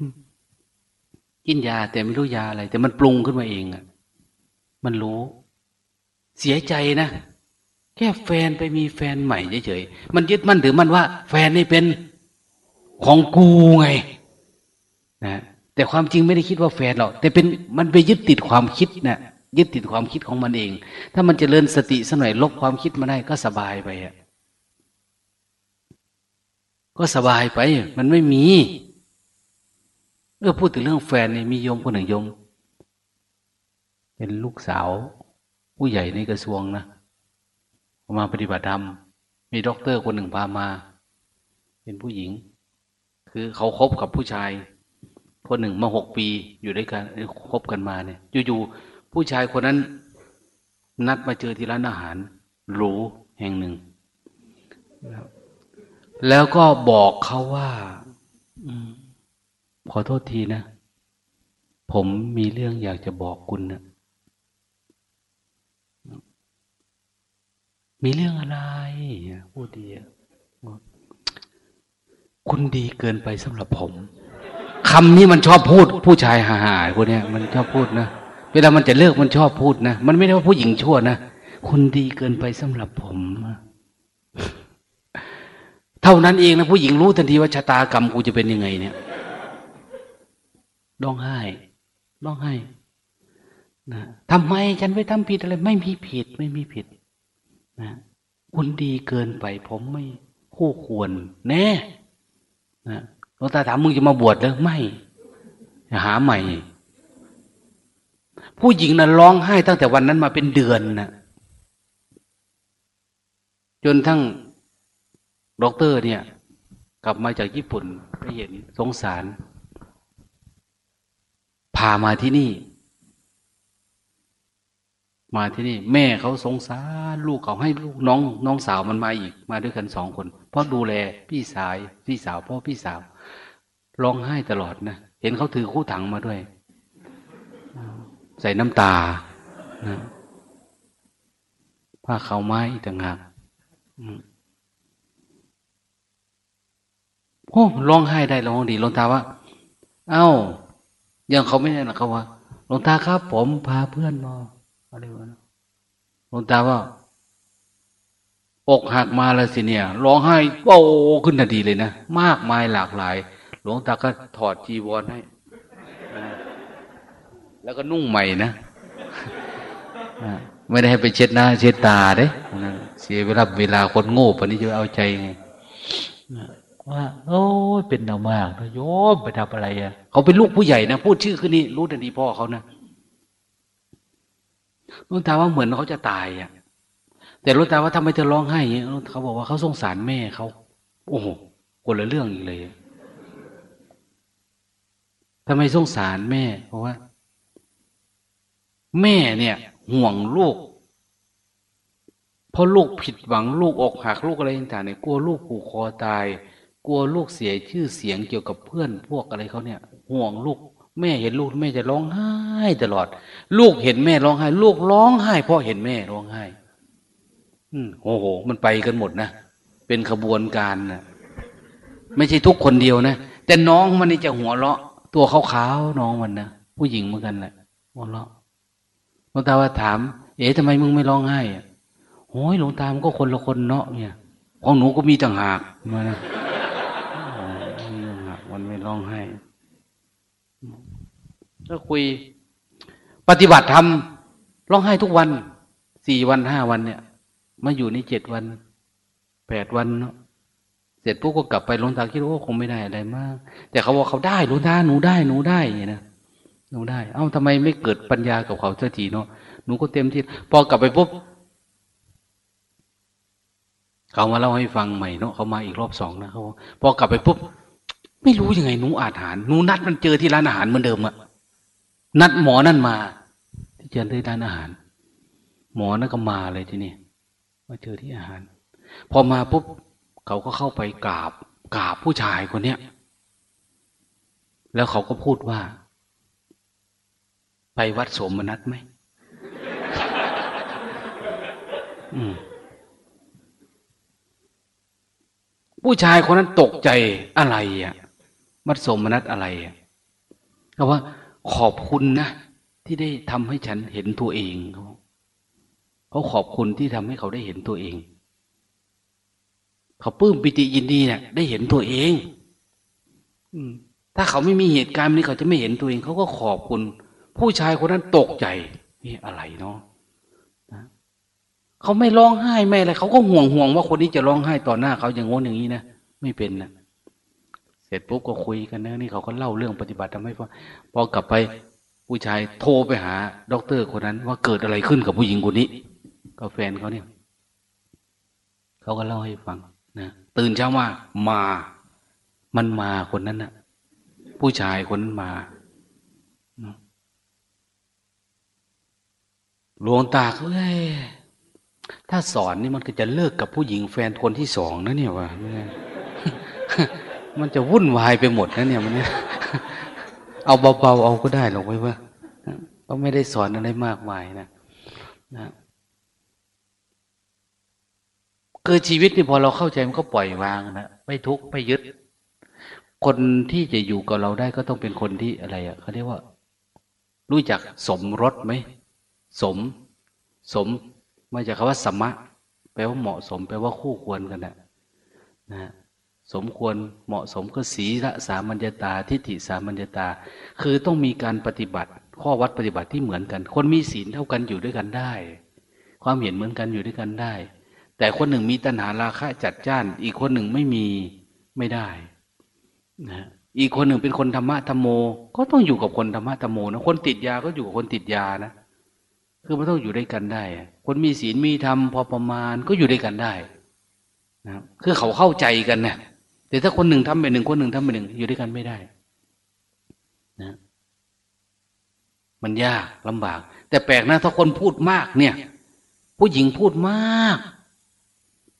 กินยาแต่ไม่รู้ยาอะไร แต่มันปรุงขึ้นมาเองอะมันรู้ เสียใจนะแค่แฟนไปมีแฟนใหม่เฉยๆ มันยึดมั่นถือมั่นว่า แฟนนี่เป็นของกูไงนะแต่ความจริงไม่ได้คิดว่าแฟนหรอก แต่เป็นมันไปยึดติดความคิดนะยึดติดความคิดของมันเอง ถ้ามันจเจริญสติสักหน่อยลบความคิดมาได้ก็สบายไปอะ ก็สบายไป มันไม่มีเออพูดถึงเรื่องแฟนเนี่ยมีโยมคนหนึ่งโยม เป็นลูกสาว ผู้ใหญ่ในกระทรวงนะมาปฏิบัติธรรม มีด็อกเตอร์คนหนึ่งพามา เป็นผู้หญิง คือเขาคบกับผู้ชาย คนหนึ่งมาหกปีอยู่ด้วยกันคบกันมาเนี่ยอยู่ๆผู้ชายคนนั้น นัดมาเจอที่ร้านอาหารหรูแห่งหนึ่ง แล้วก็บอกเขาว่าขอโทษทีนะ ผมมีเรื่องอยากจะบอกคุณนะมีเรื่องอะไรพูดดีคุณดีเกินไปสำหรับผมคำนี้มันชอบพูด ผู้ชายหาหาคนนี้มันชอบพูดนะเวลามันจะเลิกมันชอบพูดนะมันไม่ได้ว่าผู้หญิงชั่วนะคุณดีเกินไปสำหรับผม เท่านั้นเองนะผู้หญิงรู้ทันทีว่าชะตากรรมกูจะเป็นยังไง เนี่ยร้องไห้ร้องไห้นะทำไมฉันไปทำผิดอะไร ไม่มีผิด ไม่มีผิด นะคุณดีเกินไป ผมไม่คู่ควร แน่นะหลวงตาถามมึงจะมาบวชหรือไม่หาใหม่ ผู้หญิงนะ่ะร้องไห้ตั้งแต่วันนั้นมาเป็นเดือนนะจนทั้ง ด็อกเตอร์เนี่ย กลับมาจากญี่ปุ่นไปเห็นสงสาร พามาที่นี่ มาที่นี่ แม่เขาสงสารลูกเขาให้ลูกน้อง น้องสาวมันมาอีก มาด้วยกันสองคน เพราะดูแลพี่สายพี่สาวพ่อพี่สาวร้องไห้ตลอดนะเห็นเขาถือคู่ถังมาด้วย ใส่น้ำตานะผ้าเขาไม้ต่างหาก โอ้ร้องไห้ได้ร้องดีลงตาว่า เอา้ายังเขาไม่ได้นะเขาว่าลงตาครับ ผมพาเพื่อนมาอะไรวะหลวงตาว่าอกหักมาแล้วสิเนี่ยร้องไห้โอ้ขึ้นทันทีเลยนะมากมายหลากหลาย หลวงตาก็ถอดจีวรให้แล้วก็นุ่งใหม่นะไม่ได้ให้ไปเช็ดหน้า เช็ดตาเด้เสียเวลาเวลาคนโง่ปนี้จะเอาใจไง ว่าโอ้เป็นเนามากโยมไปทำอะไรอะ เขาเป็นลูกผู้ใหญ่นะพูดชื่อขึ้นนี่รู้ทันทีพ่อเขานะลุงตาว่าเหมือนเขาจะตายอะ แต่ลุงตาว่าทำไมเธอร้องไห้อย่างนี้เขาบอกว่าเขาสงสารแม่เขาโอ้โหคนละเรื่องอีกเลยทำไมสงสารแม่ เพราะว่า แม่เนี่ย ห่วงลูกเพราะลูกผิดหวังลูกอกหักลูกอะไรต่างๆเนี่ยกลัวลูกผูกคอตาย กลัวลูกเสียชื่อเสียงเกี่ยวกับเพื่อนพวกอะไรเขาเนี่ย ห่วงลูก แม่เห็นลูกแม่จะร้องไห้ตลอด ลูกเห็นแม่ร้องไห้ ลูกร้องไห้เพราะเห็นแม่ร้องไห้ อืมโอ้โห มันไปกันหมดนะเป็นขบวนการนะไม่ใช่ทุกคนเดียวนะแต่น้องมันนี่จะหัวเราะ ตัวขาวๆน้องมันนะผู้หญิงเหมือนกันแหละหัวเราะหลวงตาว่าถาม เอ๋ทำไมมึงไม่ร้องไห้อะโอ้ยหลวงตามันก็คนละคนเนาะเนี่ยของหนูก็มีต่างหากมานะมันไม่ร้องไห้ ก็คุย ปฏิบัติธรรมร้องไห้ทุกวันสี่วันห้าวันเนี่ย มาอยู่ในเจ็ดวันแปดวันเนาะเสร็จปุ๊บก็กลับไปหลวงตาคิดว่าคงไม่ได้อะไรมาก แต่เขาบอกเขาได้หลวงตาหนูได้หนูได้เนี่ยนะหนูได้ เอ้าทำไมไม่เกิดปัญญากับเขาสักทีเนาะหนูก็เต็มที่พอกลับไปปุ๊บเขามาเล่าให้ฟังใหม่เนาะเขามาอีกรอบสองนะเขาพอกลับไปปุ๊บไม่รู้ยังไงหนูอาหารหนูนัดมันเจอที่ร้านอาหารเหมือนเดิมอะ นัดหมอนั่นมา ที่เจอที่ร้านอาหาร หมอนั่นก็มาเลยที่นี่มาเจอที่อาหาร พอมาปุ๊บเขาก็เข้าไปกราบกราบผู้ชายคนเนี้ยแล้วเขาก็พูดว่า ไปวัดสมนัตไหมอืมผู้ชายคนนั้นตกใจอะไรอะมัดสมนัตอะไรอะเขาว่า ขอบคุณนะ ที่ได้ทำให้ฉันเห็นตัวเองเขาเขาขอบคุณที่ทำให้เขาได้เห็นตัวเอง เขาปลื้มปิติยินดีเนี่ยได้เห็นตัวเอง อืมถ้าเขาไม่มีเหตุการณ์นี้เขาจะไม่เห็นตัวเอง เขาก็ขอบคุณ ผู้ชายคนนั้นตกใจ นี่อะไรเนาะเขาไม่ร้องไห้ไม่อะไรเขาก็ห่วงห่วงว่าคนนี้จะร้องไห้ต่อหน้าเขาอย่างงนอย่างนี้นะไม่เป็นนะ ร็จปุ๊บก็คุยกันเนะนี่เขาก็เล่าเรื่องปฏิบัติทำให้ฟังพอกลับไปผู้ชายโทรไปหาด็อกเตอร์คนนั้น ว่าเกิดอะไรขึ้นกับผู้หญิงคนนี้กับแฟนเขาเนี่ยเขาก็เล่าให้ฟังนะตื่นเช้ามามา มันมาคนนั้นนะ่ะ ผู้ชายคนนั้นมาหลวงตาเขาเอ้ยถ้าสอนนี่มันก็จะเลิกกับผู้หญิงแฟนคนที่สองนะเนี่ยวะ มันจะวุ่นวายไปหมดนะเนี่ยมันเนี่ยเอาเบาๆเอาก็ได้หรอกไว้ว่าก็ไม่ได้สอนอะไรมากมายนะนะคือชีวิตนี่พอเราเข้าใจมันก็ปล่อยวางนะไม่ทุกข์ไม่ยึด คนที่จะอยู่กับเราได้ก็ต้องเป็นคนที่อะไรอะเขาเรียกว่า รู้จักสมรสไหมสม สมมาจากคำว่าสมะ แปลว่าเหมาะสม แปลว่าคู่ควรกันนะนะ สมควรเหมาะสมก็สีละสามัญญาตาทิฏฐิสามัญญาตา คือต้องมีการปฏิบัติ ข้อวัดปฏิบัติที่เหมือนกัน คนมีศีลเท่ากันอยู่ด้วยกันได้ ความเห็นเหมือนกันอยู่ด้วยกันได้ แต่คนหนึ่งมีตัณหาราคะจัดจ้าน อีกคนหนึ่งไม่มีไม่ได้นะอีกคนหนึ่งเป็นคนธรรมะธรรมโม ก็ต้องอยู่กับคนธรรมะธรรมโมนะคนติดยาก็อยู่กับคนติดยานะคือมันต้องอยู่ด้วยกันได้ คนมีศีลมีธรรมพอประมาณก็อยู่ด้วยกันได้นะคือเขาเข้าใจกันนะ แต่ถ้าคนหนึ่งทำไปหนึ่งคนหนึ่งทำไปหนึ่งอยู่ด้วยกันไม่ได้นะมันยากลำบาก แต่แปลกนะถ้าคนพูดมากเนี่ย ผู้หญิงพูดมาก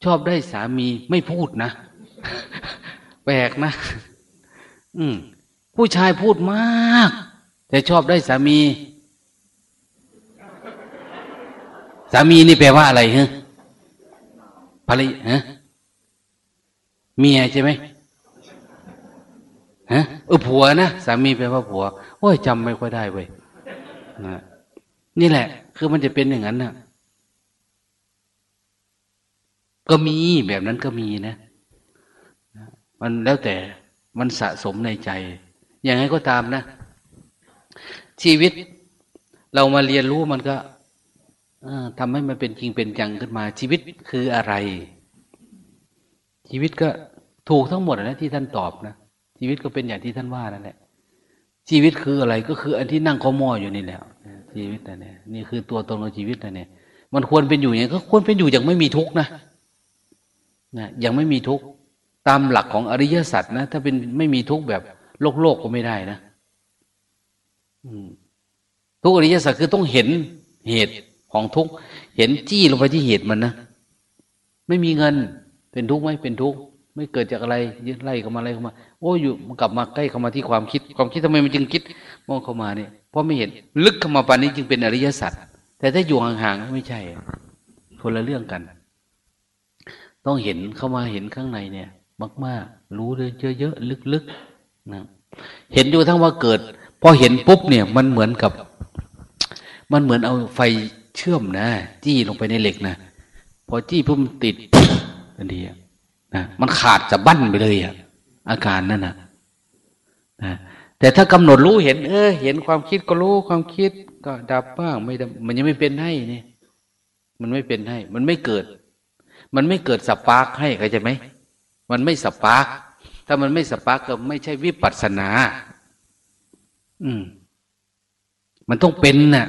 ชอบได้สามีไม่พูดนะ แปลกนะ อืมผู้ชายพูดมาก แต่ชอบได้สามี สามีนี่แปลว่าอะไรฮะภรรยาฮะ เมียใช่ไหมฮะเออผัวนะสามีแปลว่าผัว โอ้ยจำไม่ค่อยได้เว้ยนี่แหละ คือมันจะเป็นอย่างนั้นนะก็มีแบบนั้นก็มีนะ มันแล้วแต่มันสะสมในใจ อย่างไรก็ตามนะ ชีวิตเรามาเรียนรู้มันก็ทำให้มันเป็นจริงเป็นจังขึ้นมา ชีวิตคืออะไร ชีวิตก็ถูกทั้งหมดนะที่ท่านตอบนะชีวิตก็เป็นอย่างที่ท่านว่านั่นแหละชีวิตคืออะไรก็คืออันที่นั่งขมออยู่นี่แหละชีวิตนั่เนี่ยนี่คือตัวตนของชีวิตนั่เนี่ย มันควรเป็นอยู่อย่างก็ควรเป็นอยู่อย่างไม่มีทุกข์นะนะยังไม่มีทุกข์ตามหลักของอริยสัจนะถ้าเป็นไม่มีทุกข์แบบโลกโลกก็ไม่ได้นะทุกอริยสัจคือต้องเห็นเหตุของทุกข์เห็นจี้ลงไปที่เหตุมันนะไม่มีเงิน เป็นทุกข์ไหมเป็นทุกข์ไม่เกิดจากอะไรยึดไล่เข้ามาอะไรเข้ามา โอ้อยู่มันกลับมาใกล้เข้ามาที่ความคิด ความคิดทำไมมันจึงคิดมองเข้ามาเนี่ยเพราะไม่เห็นลึกเข้ามาปานนี้จึงเป็นอริยสัจแต่ถ้าอยู่ห่างๆไม่ใช่คนละเรื่องกัน ต้องเห็นเข้ามาเห็นข้างในเนี่ย มากๆ รู้เลยเยอะๆลึกๆนะเห็นดูทั้งว่าเกิดพอเห็นปุ๊บเนี่ย มันเหมือนกับ มันเหมือนเอาไฟเชื่อมนะ จี้ลงไปในเหล็กนะพอจี้ปุ๊บติด ทันทีนะมันขาดสะบั้นไปเลยอะอาการนั่นนะนะแต่ถ้ากำหนดรู้เห็น เออ เห็นความคิดก็รู้ความคิดก็ดับบ้างไม่ดับมันยังไม่เป็นให้นี่มันไม่เป็นให้ มันไม่เกิด มันไม่เกิด spark ให้เข้าใจไหมมันไม่ spark ถ้ามันไม่ spark ก็ไม่ใช่วิปัสสนา อืม มันต้องเป็นนะ่ะ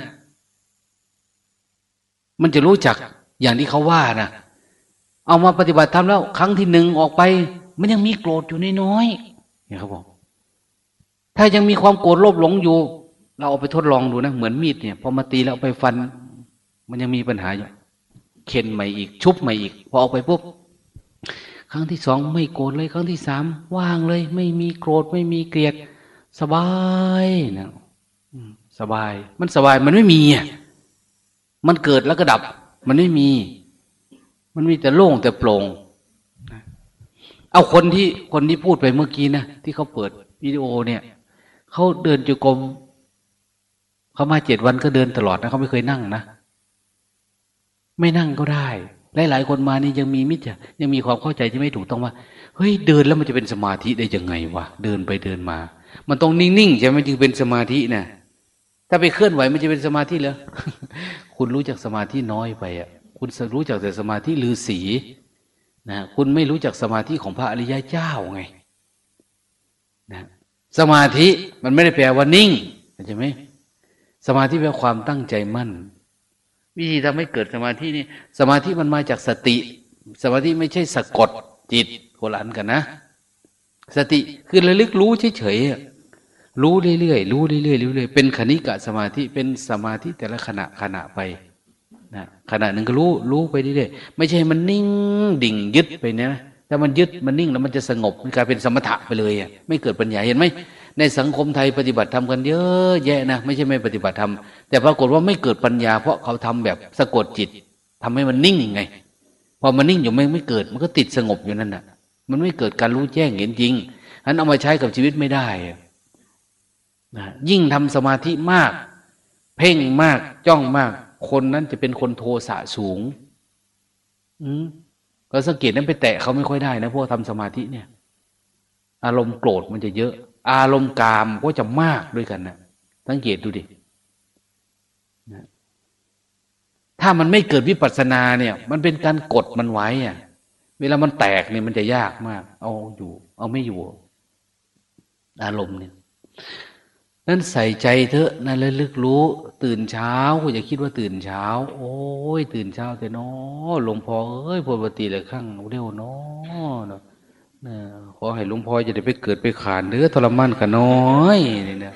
มันจะรู้จักอย่างที่เขาว่านะ เอามาปฏิบัติทำแล้ว ครั้งที่หนึ่งออกไป มันยังมีโกรธอยู่น้อยๆเนี่ยเขาบอก ถ้ายังมีความโกรธโลภหลงอยู่ เราเอาไปทดลองดูนะ เหมือนมีดเนี่ยพอมาตีแล้วไปฟัน มันยังมีปัญหาอยู่เข็นใหม่อีก ชุบใหม่อีก พอออกไปปุ๊บครั้งที่สองไม่โกรธเลย ครั้งที่สามว่างเลย ไม่มีโกรธไม่มีเกลียด สบายนะสบาย มันสบายมันไม่มีอะมันเกิดแล้วก็ดับ มันไม่มี มันมีแต่โล่งแต่โปร่งเอาคนที่คนที่พูดไปเมื่อกี้นะที่เขาเปิดวิดีโอเนี่ยเขาเดินจุกรมเขามาเจ็ดวันก็เดินตลอดนะเขาไม่เคยนั่งนะไม่นั่งก็ได้ หลายๆคนมานี่ยังมีมิจฉายังมีความเข้าใจที่ไม่ถูกต้องว่าเฮ้ยเดินแล้วมันจะเป็นสมาธิได้ยังไงวะเดินไปเดินมา มันต้องนิ่งๆใช่ไหมจึงเป็นสมาธินะถ้าไปเคลื่อนไหวมันจะเป็นสมาธิเหรอคุณรู้จักสมาธิน้อยไปอะ คุณรู้จักแต่สมาธิลือสีนะคุณไม่รู้จักสมาธิของพระอริยเจ้าไงนะสมาธิมันไม่ได้แปลว่านิ่งใช่ไหมสมาธิแปลความตั้งใจมั่น วิธีทำให้เกิดสมาธินี่ สมาธิมันมาจากสติ สมาธิไม่ใช่สะกดจิตโคลันกันนะ สติคือระลึกรู้เฉยๆรู้เรื่อยๆรู้เรื่อยๆเรื่อยๆเป็นขณิกะสมาธิเป็นสมาธิแต่ละขณะขณะไป นะขณะหนึ่งก็รู้รู้ไปเรื่อยๆไม่ใช่มันนิ่งดิ่งยึดไปนะถ้ามันยึดมันนิ่งแล้วมันจะสงบมันกลายเป็นสมถะไปเลยอะไม่เกิดปัญญาเห็นไหมในสังคมไทยปฏิบัติธรรมกันเยอะแยะนะไม่ใช่ไม่ปฏิบัติธรรมแต่ปรากฏว่าไม่เกิดปัญญา เพราะเขาทำแบบสะกดจิตทำให้มันนิ่งไงพอมันนิ่งอยู่ไม่ไม่เกิด มันก็ติดสงบอยู่นั่นน่ะ มันไม่เกิดการรู้แจ้งเห็นจริงอันเอามาใช้กับชีวิตไม่ได้นะยิ่งทำสมาธิมาก เพ่งมากจ้องมาก คนนั้นจะเป็นคนโทสะสูง อืมก็สังเกตนั้นไปแตะเขาไม่ค่อยได้นะพวกทำสมาธิเนี่ย อารมณ์โกรธมันจะเยอะ อารมณ์กามก็จะมากด้วยกันนะสังเกตดูดินะถ้ามันไม่เกิดวิปัสสนาเนี่ย มันเป็นการกดมันไว้อะเวลามันแตกเนี่ยมันจะยากมาก เอาอยู่ เอาไม่อยู่ อารมณ์เนี่ย นั้นใส่ใจเถอะนั่นเลยลึกรู้ ตื่นเช้าก็อย่าคิดว่าตื่นเช้า โอ้ย ตื่นเช้าแต่น้อหลวงพ่อเอ้ยพปกติเลยข้างเร็วน้อเนาะขอให้หลวงพ่อจะได้ไปเกิดไปขานเนื้อทรมานกันน้อยนี่นะ